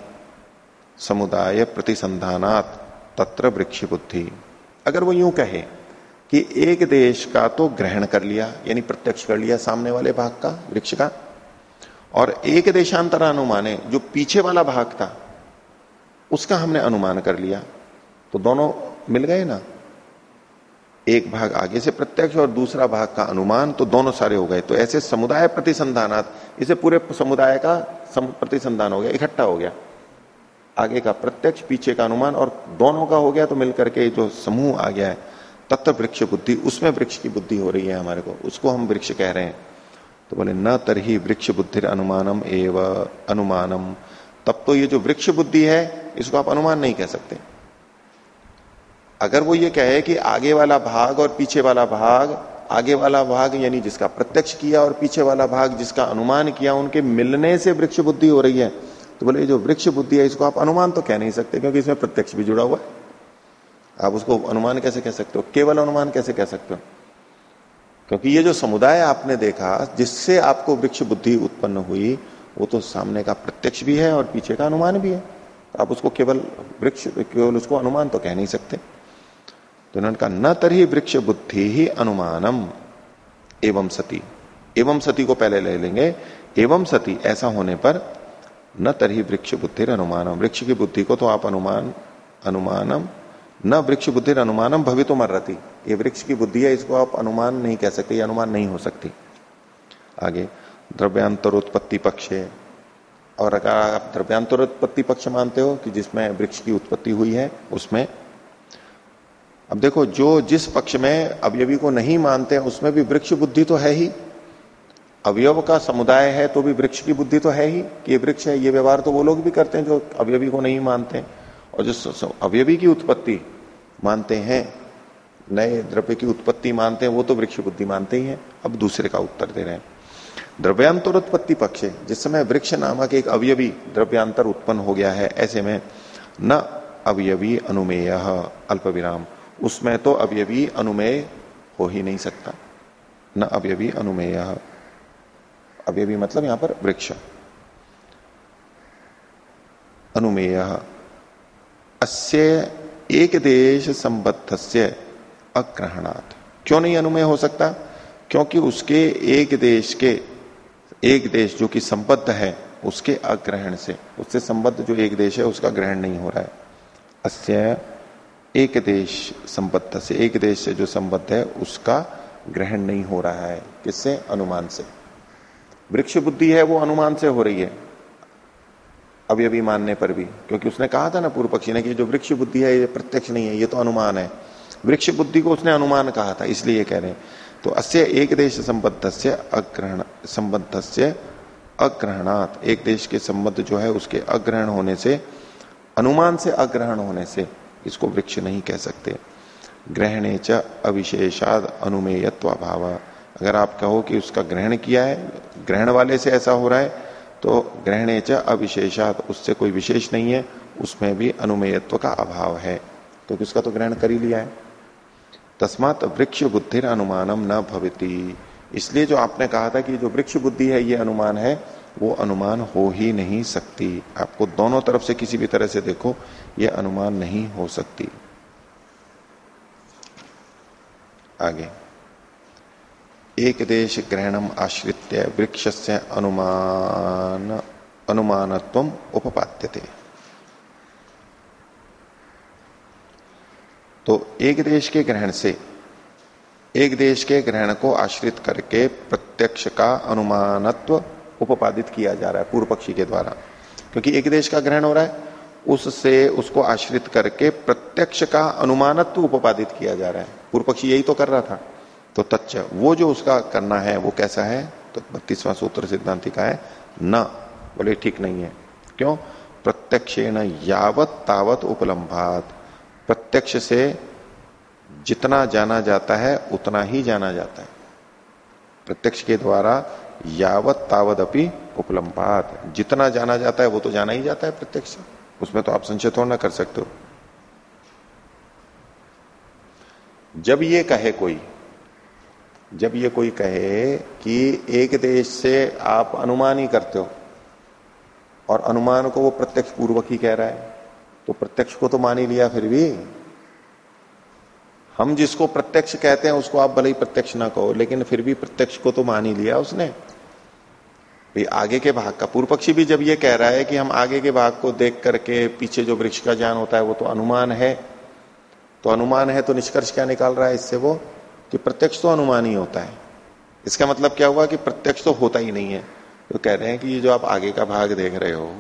समुदाय प्रतिसंधानात तत्र वृक्ष बुद्धि अगर वो यूँ कहे कि एक देश का तो ग्रहण कर लिया, यानी प्रत्यक्ष कर लिया सामने वाले भाग का, वृक्ष का, और एक देशांतर अनुमाने जो पीछे वाला भाग था, उसका हमने अनुमान कर लिया तो दोनों मिल गए ना? एक भाग आगे से प्रत्यक्ष और दूसरा भाग का अनुमान तो दोनों सारे हो गए। तो ऐसे समुदाय प्रतिसंधानात, इसे पूरे समुदाय का प्रतिसंधान हो गया, इकट्ठा हो गया। आगे का प्रत्यक्ष, पीछे का अनुमान और दोनों का हो गया तो मिलकर के जो समूह आ गया है, तत्व वृक्ष बुद्धि, उसमें वृक्ष की बुद्धि हो रही है हमारे को, उसको हम वृक्ष कह रहे हैं। तो बोले, न तरही वृक्ष बुद्धि अनुमानम एव, अनुमानम। तब तो ये जो वृक्ष बुद्धि है, इसको आप अनुमान नहीं कह सकते। अगर वो ये कहे कि आगे वाला भाग और पीछे वाला भाग, आगे वाला भाग यानी जिसका प्रत्यक्ष किया और पीछे वाला भाग जिसका अनुमान किया, उनके मिलने से वृक्ष बुद्धि हो रही है तो बोले जो वृक्ष बुद्धि है, इसको आप अनुमान तो कह नहीं सकते, क्योंकि इसमें प्रत्यक्ष भी जुड़ा हुआ है। आप उसको अनुमान कैसे कह सकते हो? केवल अनुमान कैसे कह सकते हो? क्योंकि ये जो समुदाय आपने देखा, जिससे आपको वृक्ष बुद्धि उत्पन्न हुई, वो तो सामने का प्रत्यक्ष भी है और पीछे का अनुमान भी है। आप उसको केवल वृक्ष, केवल उसको अनुमान तो कह नहीं सकते। तो उन्होंने कहा, न तरही वृक्ष बुद्धि ही अनुमानम। एवं सती। एवं सती को पहले ले लेंगे। एवं सती, ऐसा होने पर, न तरही वृक्ष बुद्धि अनुमानम। वृक्ष की बुद्धि को तो आप अनुमान, अनुमानम। न वृक्ष बुद्धि अनुमानम भवितो मर्रती ये वृक्ष की बुद्धि है, इसको आप अनुमान नहीं कह सकते अनुमान नहीं हो सकती। आगे, द्रव्यांतरोत्पत्ति पक्ष। और अगर आप द्रव्यांतरोत्पत्ति पक्ष मानते हो कि जिसमें वृक्ष की उत्पत्ति हुई है, उसमें अब देखो, जो जिस पक्ष में अवयवी को नहीं मानते उसमें भी वृक्ष बुद्धि तो है ही। अवयव का समुदाय है तो भी वृक्ष की बुद्धि तो है ही, कि ये वृक्ष है, ये व्यवहार तो वो लोग भी करते हैं जो अवयवी को नहीं मानते और जो अवयवी की उत्पत्ति मानते हैं, नए द्रव्य की उत्पत्ति मानते हैं, वो तो वृक्ष बुद्धि मानते ही है। अब दूसरे का उत्तर दे रहे हैं। द्रव्यांतर उत्पत्ति पक्ष जिस समय वृक्ष नामक एक अवयवी द्रव्यांतर उत्पन्न हो गया है, ऐसे में न अवयवी अनुमेय अल्प विराम उसमें तो अवयवी अनुमेय हो ही नहीं सकता। न अवयवी अनुमेय। अवयवी मतलब यहाँ पर वृक्ष। अनुमेय। अस्य एक देश संबद्ध से अग्रहणात्। क्यों नहीं अनुमेय हो सकता? क्योंकि उसके एक देश के, एक देश जो कि संबद्ध है, उसके अग्रहण से, उससे संबद्ध जो एक देश है, उसका ग्रहण नहीं हो रहा है। अस्य एक देश संबद्ध से, एक देश से जो संबद्ध है, उसका ग्रहण नहीं हो रहा है। किससे? अनुमान से। वृक्ष बुद्धि है, वो अनुमान से हो रही है। अभी अभी मानने पर भी। क्योंकि उसने कहा था ना पूर्व पक्षी ने कि जो वृक्ष बुद्धि है, ये प्रत्यक्ष नहीं है, ये तो अनुमान है। वृक्ष बुद्धि को उसने अनुमान कहा था, इसलिए कह रहे हैं। तो अस्य एक देश संबद्ध से अग्रहण, संबद्ध से अग्रहणात। एक देश के संबद्ध जो है, उसके अग्रहण होने से, अनुमान से अग्रहण होने से इसको वृक्ष नहीं कह सकते। ग्रहणे च अविशेषाद अनुमेयत्व अभाव अगर आप कहो कि उसका ग्रहण किया है, ग्रहण वाले से ऐसा हो रहा है तो ग्रहणे च अविशेषात उससे कोई विशेष नहीं है, उसमें भी अनुमेयत्व का अभाव है। क्योंकि तो उसका तो ग्रहण कर ही लिया है? तस्मात वृक्ष बुद्धि अनुमानम न भवती। इसलिए जो आपने कहा था कि जो वृक्ष बुद्धि है, ये अनुमान है, वो अनुमान हो ही नहीं सकती। आपको दोनों तरफ़ से किसी भी तरह से देखो ये अनुमान नहीं हो सकती। आगे। एक देश ग्रहणम आश्रित वृक्ष से अनुमान, अनुमानत्व उपपाद्य थे तो एक देश के ग्रहण से एक देश के ग्रहण को आश्रित करके प्रत्यक्ष का अनुमानत्व उपपादित किया जा रहा है, पूर्व पक्षी के द्वारा। क्योंकि एक देश का ग्रहण हो रहा है उससे उसको आश्रित करके प्रत्यक्ष का अनुमानत्व उपादित किया जा रहा है। पूर्व पक्षी यही तो कर रहा था। तो तच्च, वो जो उसका करना है, वो कैसा है? तो बत्तीसवां सूत्र सिद्धांति का है, न, बोले, ठीक नहीं है। क्यों? प्रत्यक्षेण यावत तावत उपलम्भात। प्रत्यक्ष से जितना जाना जाता है, उतना ही जाना जाता है। प्रत्यक्ष के द्वारा यावत तावत अपनी उपलम्भात। जितना जाना जाता है, वो तो जाना ही जाता है प्रत्यक्ष उसमें तो आप संशय थोड़ा ना कर सकते हो। जब ये कहे कोई, जब ये कोई कहे कि एक देश से आप अनुमान ही करते हो, और अनुमान को वो प्रत्यक्ष पूर्वक ही कह रहा है तो प्रत्यक्ष को तो मान ही लिया फिर भी। हम जिसको प्रत्यक्ष कहते हैं, उसको आप भले ही प्रत्यक्ष ना कहो, लेकिन फिर भी प्रत्यक्ष को तो मान ही लिया उसने। आगे के भाग का। पूर्व पक्षी भी जब ये कह रहा है कि हम आगे के भाग को देख करके पीछे जो वृक्ष का ज्ञान होता है, वो तो अनुमान है। तो अनुमान है तो निष्कर्ष क्या निकाल रहा है इससे वो? कि प्रत्यक्ष तो अनुमान ही होता है। इसका मतलब क्या हुआ कि प्रत्यक्ष तो होता ही नहीं है। तो कह रहे हैं कि ये जो आप आगे का भाग देख रहे हो,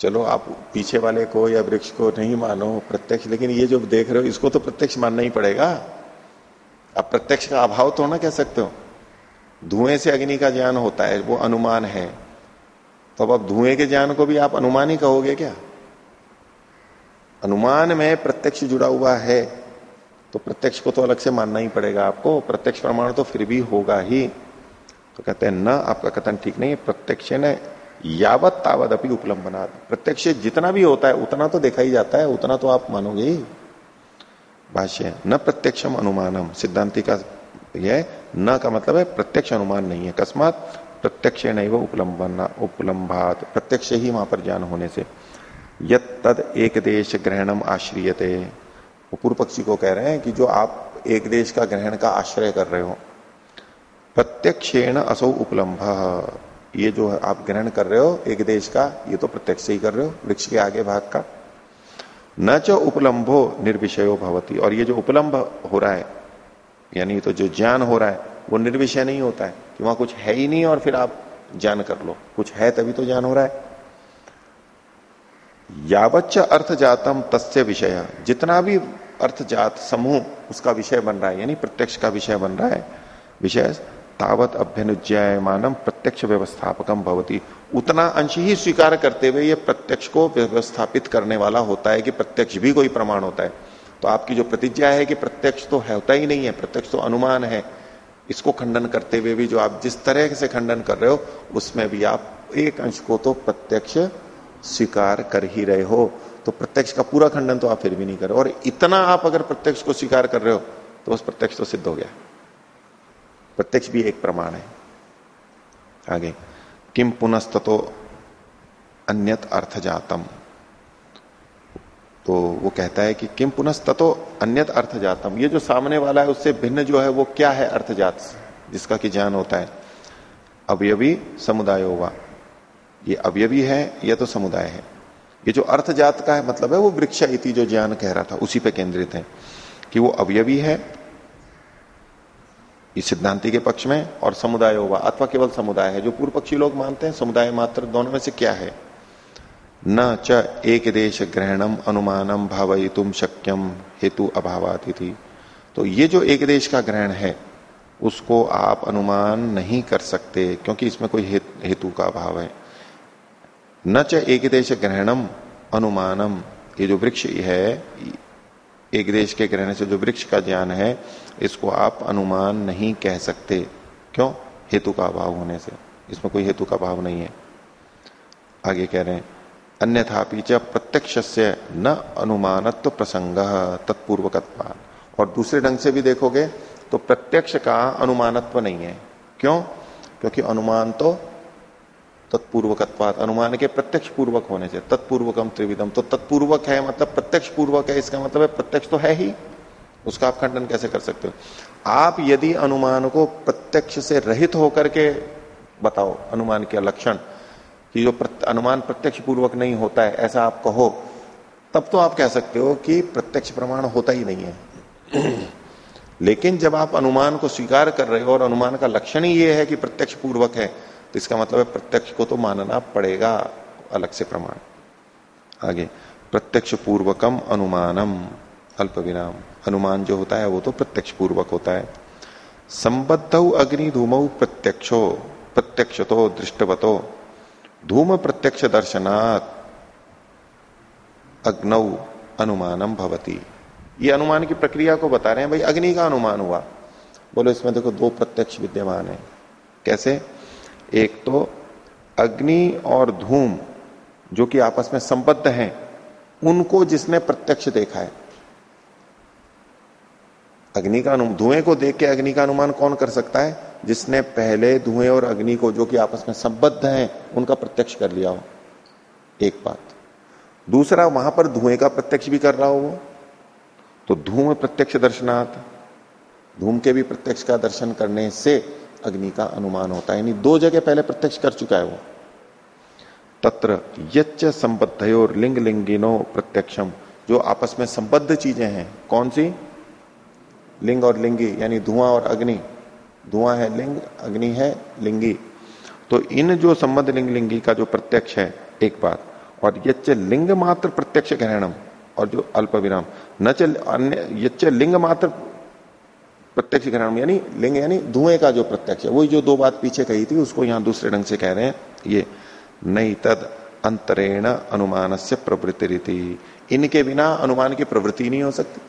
चलो आप पीछे वाले को या वृक्ष को नहीं मानो प्रत्यक्ष, लेकिन ये जो देख रहे हो, इसको तो प्रत्यक्ष मानना ही पड़ेगा। आप प्रत्यक्ष का अभाव तो ना कह सकते हो। धुएँ से अग्नि का ज्ञान होता है, वो अनुमान है। तो अब धुएँ के ज्ञान को भी आप अनुमान ही कहोगे क्या? अनुमान में प्रत्यक्ष जुड़ा हुआ है तो प्रत्यक्ष को तो अलग से मानना ही पड़ेगा आपको। प्रत्यक्ष प्रमाण तो फिर भी होगा ही। तो कहते हैं, न, आपका कथन ठीक नहीं है। प्रत्यक्ष ने यावत तावत अपनी उपलम्ब बना प्रत्यक्ष जितना भी होता है, उतना तो देखा ही जाता है, उतना तो आप मानोगे ही। भाष्य, न प्रत्यक्षम अनुमानम। सिद्धांति का यह न का मतलब है प्रत्यक्ष अनुमान नहीं है। अकस्मात प्रत्यक्ष नहीं वो उपलम्बना उपलम्भात, प्रत्यक्ष ही वहाँ पर ज्ञान होने से। यद तद एक देश ग्रहणम आश्रियते। वो पूर्व पक्षी को कह रहे हैं कि जो आप एक देश का ग्रहण का आश्रय कर रहे हो, प्रत्यक्षेण असौ उपलम्भ। ये जो आप ग्रहण कर रहे हो एक देश का, ये तो प्रत्यक्ष ही कर रहे हो, वृक्ष के आगे भाग का। न च उपलम्भो निर्विषयो भवती। और ये जो उपलम्भ हो रहा है यानी तो जो ज्ञान हो रहा है, वो निर्विषय नहीं होता है कि वहाँ कुछ है ही नहीं और फिर आप ज्ञान कर लो। कुछ है तभी तो ज्ञान हो रहा है। यावच्च अर्थ जातम तस्य विषय। जितना भी अर्थ जात समूह उसका विषय बन रहा है, यानी प्रत्यक्ष का विषय बन रहा है, विषय तावत अभ्यनुज्ञायमानम प्रत्यक्ष व्यवस्थापकम भवती। उतना अंश ही स्वीकार करते हुए ये प्रत्यक्ष को व्यवस्थापित करने वाला होता है कि प्रत्यक्ष भी कोई प्रमाण होता है। तो आपकी जो प्रतिज्ञा है कि प्रत्यक्ष तो होता ही नहीं है, प्रत्यक्ष तो अनुमान है, इसको खंडन करते हुए भी जो आप जिस तरह से खंडन कर रहे हो, उसमें भी आप एक अंश को तो प्रत्यक्ष स्वीकार कर ही रहे हो। तो प्रत्यक्ष का पूरा खंडन तो आप फिर भी नहीं कर रहे और इतना आप अगर प्रत्यक्ष को स्वीकार कर रहे हो तो उस प्रत्यक्ष तो सिद्ध हो गया। प्रत्यक्ष भी एक प्रमाण है। आगे किम पुनस्ततो अन्यत अर्थ जातम तो वो कहता है कि किम पुनस्ततो अन्यत अर्थ जातम ये जो सामने वाला है, उससे भिन्न जो है, वो क्या है अर्थ जात जिसका कि ज्ञान होता है। अवयवी समुदाय होगा ये अवयवी है, या तो समुदाय है। ये जो अर्थ जात का है मतलब है वो वृक्ष इति जो ज्ञान कह रहा था, उसी पे केंद्रित है। कि वो अवयवी है ये सिद्धांति के पक्ष में, और समुदाय होगा अथवा केवल समुदाय है, जो पूर्व पक्षी लोग मानते हैं, समुदाय मात्र दोनों में से क्या है? न च एक देश ग्रहणम अनुमानम भावयितुम शक्यम हेतु अभावाती थी तो ये जो एक देश का ग्रहण है, उसको आप अनुमान नहीं कर सकते, क्योंकि इसमें कोई हेतु का अभाव है। न च एक देश ग्रहणम अनुमानम, ये जो वृक्ष है एक देश के ग्रहण से जो वृक्ष का ज्ञान है, इसको आप अनुमान नहीं कह सकते। क्यों? हेतु का अभाव होने से। इसमें कोई हेतु का अभाव नहीं है। आगे कह रहे हैं अन्यथापि च प्रत्यक्ष से न अनुमानत्व प्रसंग तत्पूर्वकत्वान और दूसरे ढंग से भी देखोगे तो प्रत्यक्ष का अनुमानत्व नहीं है। क्यों? क्योंकि अनुमान तो तत्पूर्वकत्वात। अनुमान के प्रत्यक्ष पूर्वक होने से, तत्पूर्वकम त्रिविधम। तो तत्पूर्वक है मतलब प्रत्यक्ष पूर्वक है, इसका मतलब है प्रत्यक्ष तो है ही। उसका आप खंडन कैसे कर सकते हो? आप यदि अनुमान को प्रत्यक्ष से रहित होकर के बताओ, अनुमान के लक्षण कि जो अनुमान प्रत्यक्ष पूर्वक नहीं होता है, ऐसा आप कहो, तब तो आप कह सकते हो कि प्रत्यक्ष प्रमाण होता ही नहीं है। लेकिन जब आप अनुमान को स्वीकार कर रहे हो और अनुमान का लक्षण ही ये है कि प्रत्यक्ष पूर्वक है तो इसका मतलब है प्रत्यक्ष को तो मानना पड़ेगा अलग से प्रमाण। आगे प्रत्यक्ष पूर्वकम अनुमानम, अल्प विराम। अनुमान जो होता है वो तो प्रत्यक्ष पूर्वक होता है। संबद्ध अग्नि धूम प्रत्यक्षो प्रत्यक्ष तो दृष्टवतो। धूम प्रत्यक्ष दर्शनात् अग्नौ अनुमानम भवती। ये अनुमान की प्रक्रिया को बता रहे हैं, भाई अग्नि का अनुमान हुआ। बोलो, इसमें देखो दो प्रत्यक्ष विद्यमान है। कैसे? एक तो अग्नि और धूम, जो कि आपस में संबद्ध हैं, उनको जिसने प्रत्यक्ष देखा है अग्नि का अनुमान धुएँ को देख के अग्नि का अनुमान कौन कर सकता है? जिसने पहले धुएँ और अग्नि को जो कि आपस में संबद्ध हैं, उनका प्रत्यक्ष कर लिया हो। एक बात। दूसरा, वहाँ पर धुएँ का प्रत्यक्ष भी कर रहा हो वो। तो धूम प्रत्यक्ष दर्शनाथ धूम के भी प्रत्यक्ष का दर्शन करने से अग्नि का अनुमान होता है। यानी दो जगह पहले प्रत्यक्ष कर चुका है वो। तत्र यच्च संबद्ध लिंग लिंगिनो प्रत्यक्षम जो आपस में संबद्ध चीज़ें हैं। कौन सी? लिंग और लिंगी, यानी धुआँ और अग्नि। धुआँ है लिंग, अग्नि है लिंगी। तो इन जो संबंध लिंग, लिंगी का जो प्रत्यक्ष है, एक बात। और यच्च लिंग मात्र प्रत्यक्ष ग्रहणम, और जो अल्प विराम। न चल अन्य, यच्च लिंग मात्र प्रत्यक्ष ग्रहण यानी लिंग, यानी धुएँ का जो प्रत्यक्ष है। वही जो दो बात पीछे कही थी, उसको यहाँ दूसरे ढंग से कह रहे हैं। ये, नहीं तद अंतरेण अनुमान से प्रवृत्ति इनके बिना अनुमान की प्रवृत्ति नहीं हो सकती।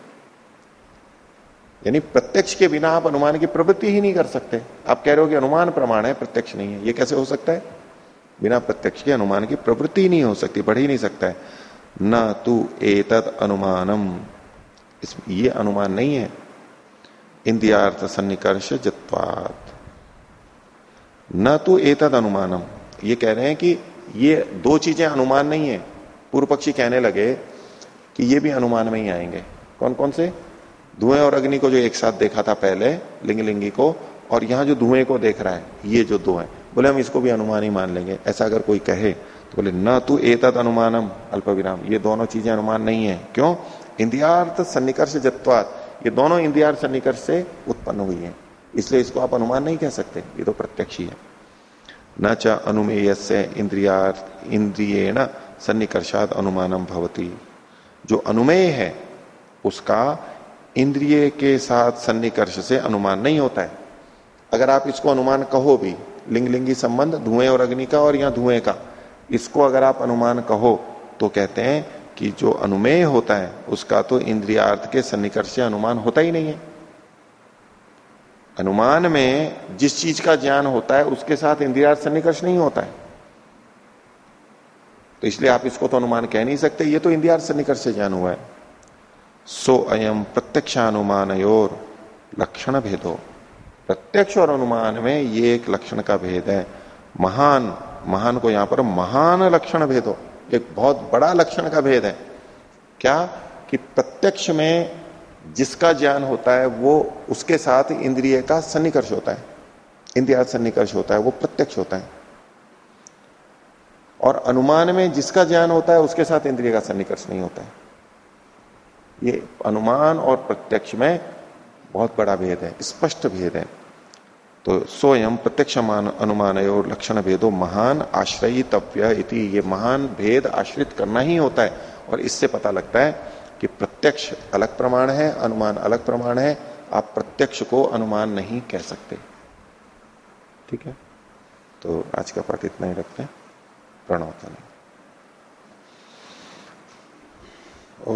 यानी प्रत्यक्ष के बिना आप अनुमान की प्रवृत्ति ही नहीं कर सकते। आप कह रहे हो कि अनुमान प्रमाण है, प्रत्यक्ष नहीं है। ये कैसे हो सकता है? बिना प्रत्यक्ष के अनुमान की प्रवृत्ति नहीं हो सकती, बढ़ ही नहीं सकता है। न तू एतद अनुमानम। ये अनुमान नहीं है। इंदियार्थ सन्निकर्ष जत्वात। न तो एतद अनुमानम। ये कह रहे हैं कि ये दो चीज़ें अनुमान नहीं है। पूर्व पक्षी कहने लगे कि ये भी अनुमान में ही आएँगे। कौन कौन से? धुएँ और अग्नि को जो एक साथ देखा था पहले लिंग लिंगी को, और यहाँ जो धुएँ को देख रहा है, ये जो दो है बोले, हम इसको भी अनुमान ही मान लेंगे। ऐसा अगर कोई कहे तो बोले, न तू एतद अनुमानम अल्प विराम ये दोनों चीज़ें अनुमान नहीं है। क्यों? इंदियार्थ सन्निकर्ष जत्वात, ये दोनों इंदियार्थ सन्निकर्ष से उत्पन्न हुई है। इसलिए इसको आप अनुमान नहीं कह सकते। ये तो प्रत्यक्ष ही है। न च अनुमेय से इंद्रियार्थ, इंद्रियण सन्निकर्षात अनुमानम भवती। जो अनुमेय है, उसका इंद्रिय के साथ सन्निकर्ष से अनुमान नहीं होता है। अगर आप इसको अनुमान कहो भी लिंग लिंगी संबंध, धुएँ और अग्नि का और या धुएँ का, इसको अगर आप अनुमान कहो तो कहते हैं कि जो अनुमेय होता है, उसका तो इंद्रियार्थ के सन्निकर्ष से अनुमान होता ही नहीं है। अनुमान में जिस चीज़ का ज्ञान होता है, उसके साथ इंद्रियार्थ सन्निकर्ष नहीं होता है। तो इसलिए आप इसको तो अनुमान कह नहीं सकते, ये तो इंद्रियार्थ सन्निकर्ष से ज्ञान हुआ है। सो अयम प्रत्यक्षानुमान और लक्षण भेदो प्रत्यक्ष और अनुमान में ये एक लक्षण का भेद है। महान महान को यहाँ पर महान लक्षण भेद। एक बहुत बड़ा लक्षण का भेद है। क्या? कि प्रत्यक्ष में जिसका ज्ञान होता है, वो उसके साथ इंद्रिय का सन्निकर्ष होता है। इंद्रिया सन्निकर्ष होता है, वो प्रत्यक्ष होता है। और अनुमान में जिसका ज्ञान होता है, उसके साथ इंद्रिय का सन्निकर्ष नहीं होता है। ये अनुमान और प्रत्यक्ष में बहुत बड़ा भेद है स्पष्ट भेद है। तो स्वयं प्रत्यक्ष अनुमान और लक्षण भेदो महान आश्रयी तव्य इति ये महान भेद आश्रित करना ही होता है। और इससे पता लगता है कि प्रत्यक्ष अलग प्रमाण है अनुमान अलग प्रमाण है आप प्रत्यक्ष को अनुमान नहीं कह सकते। ठीक है। तो आज का पाठ इतना ही रखते हैं। प्रणव नहीं ओ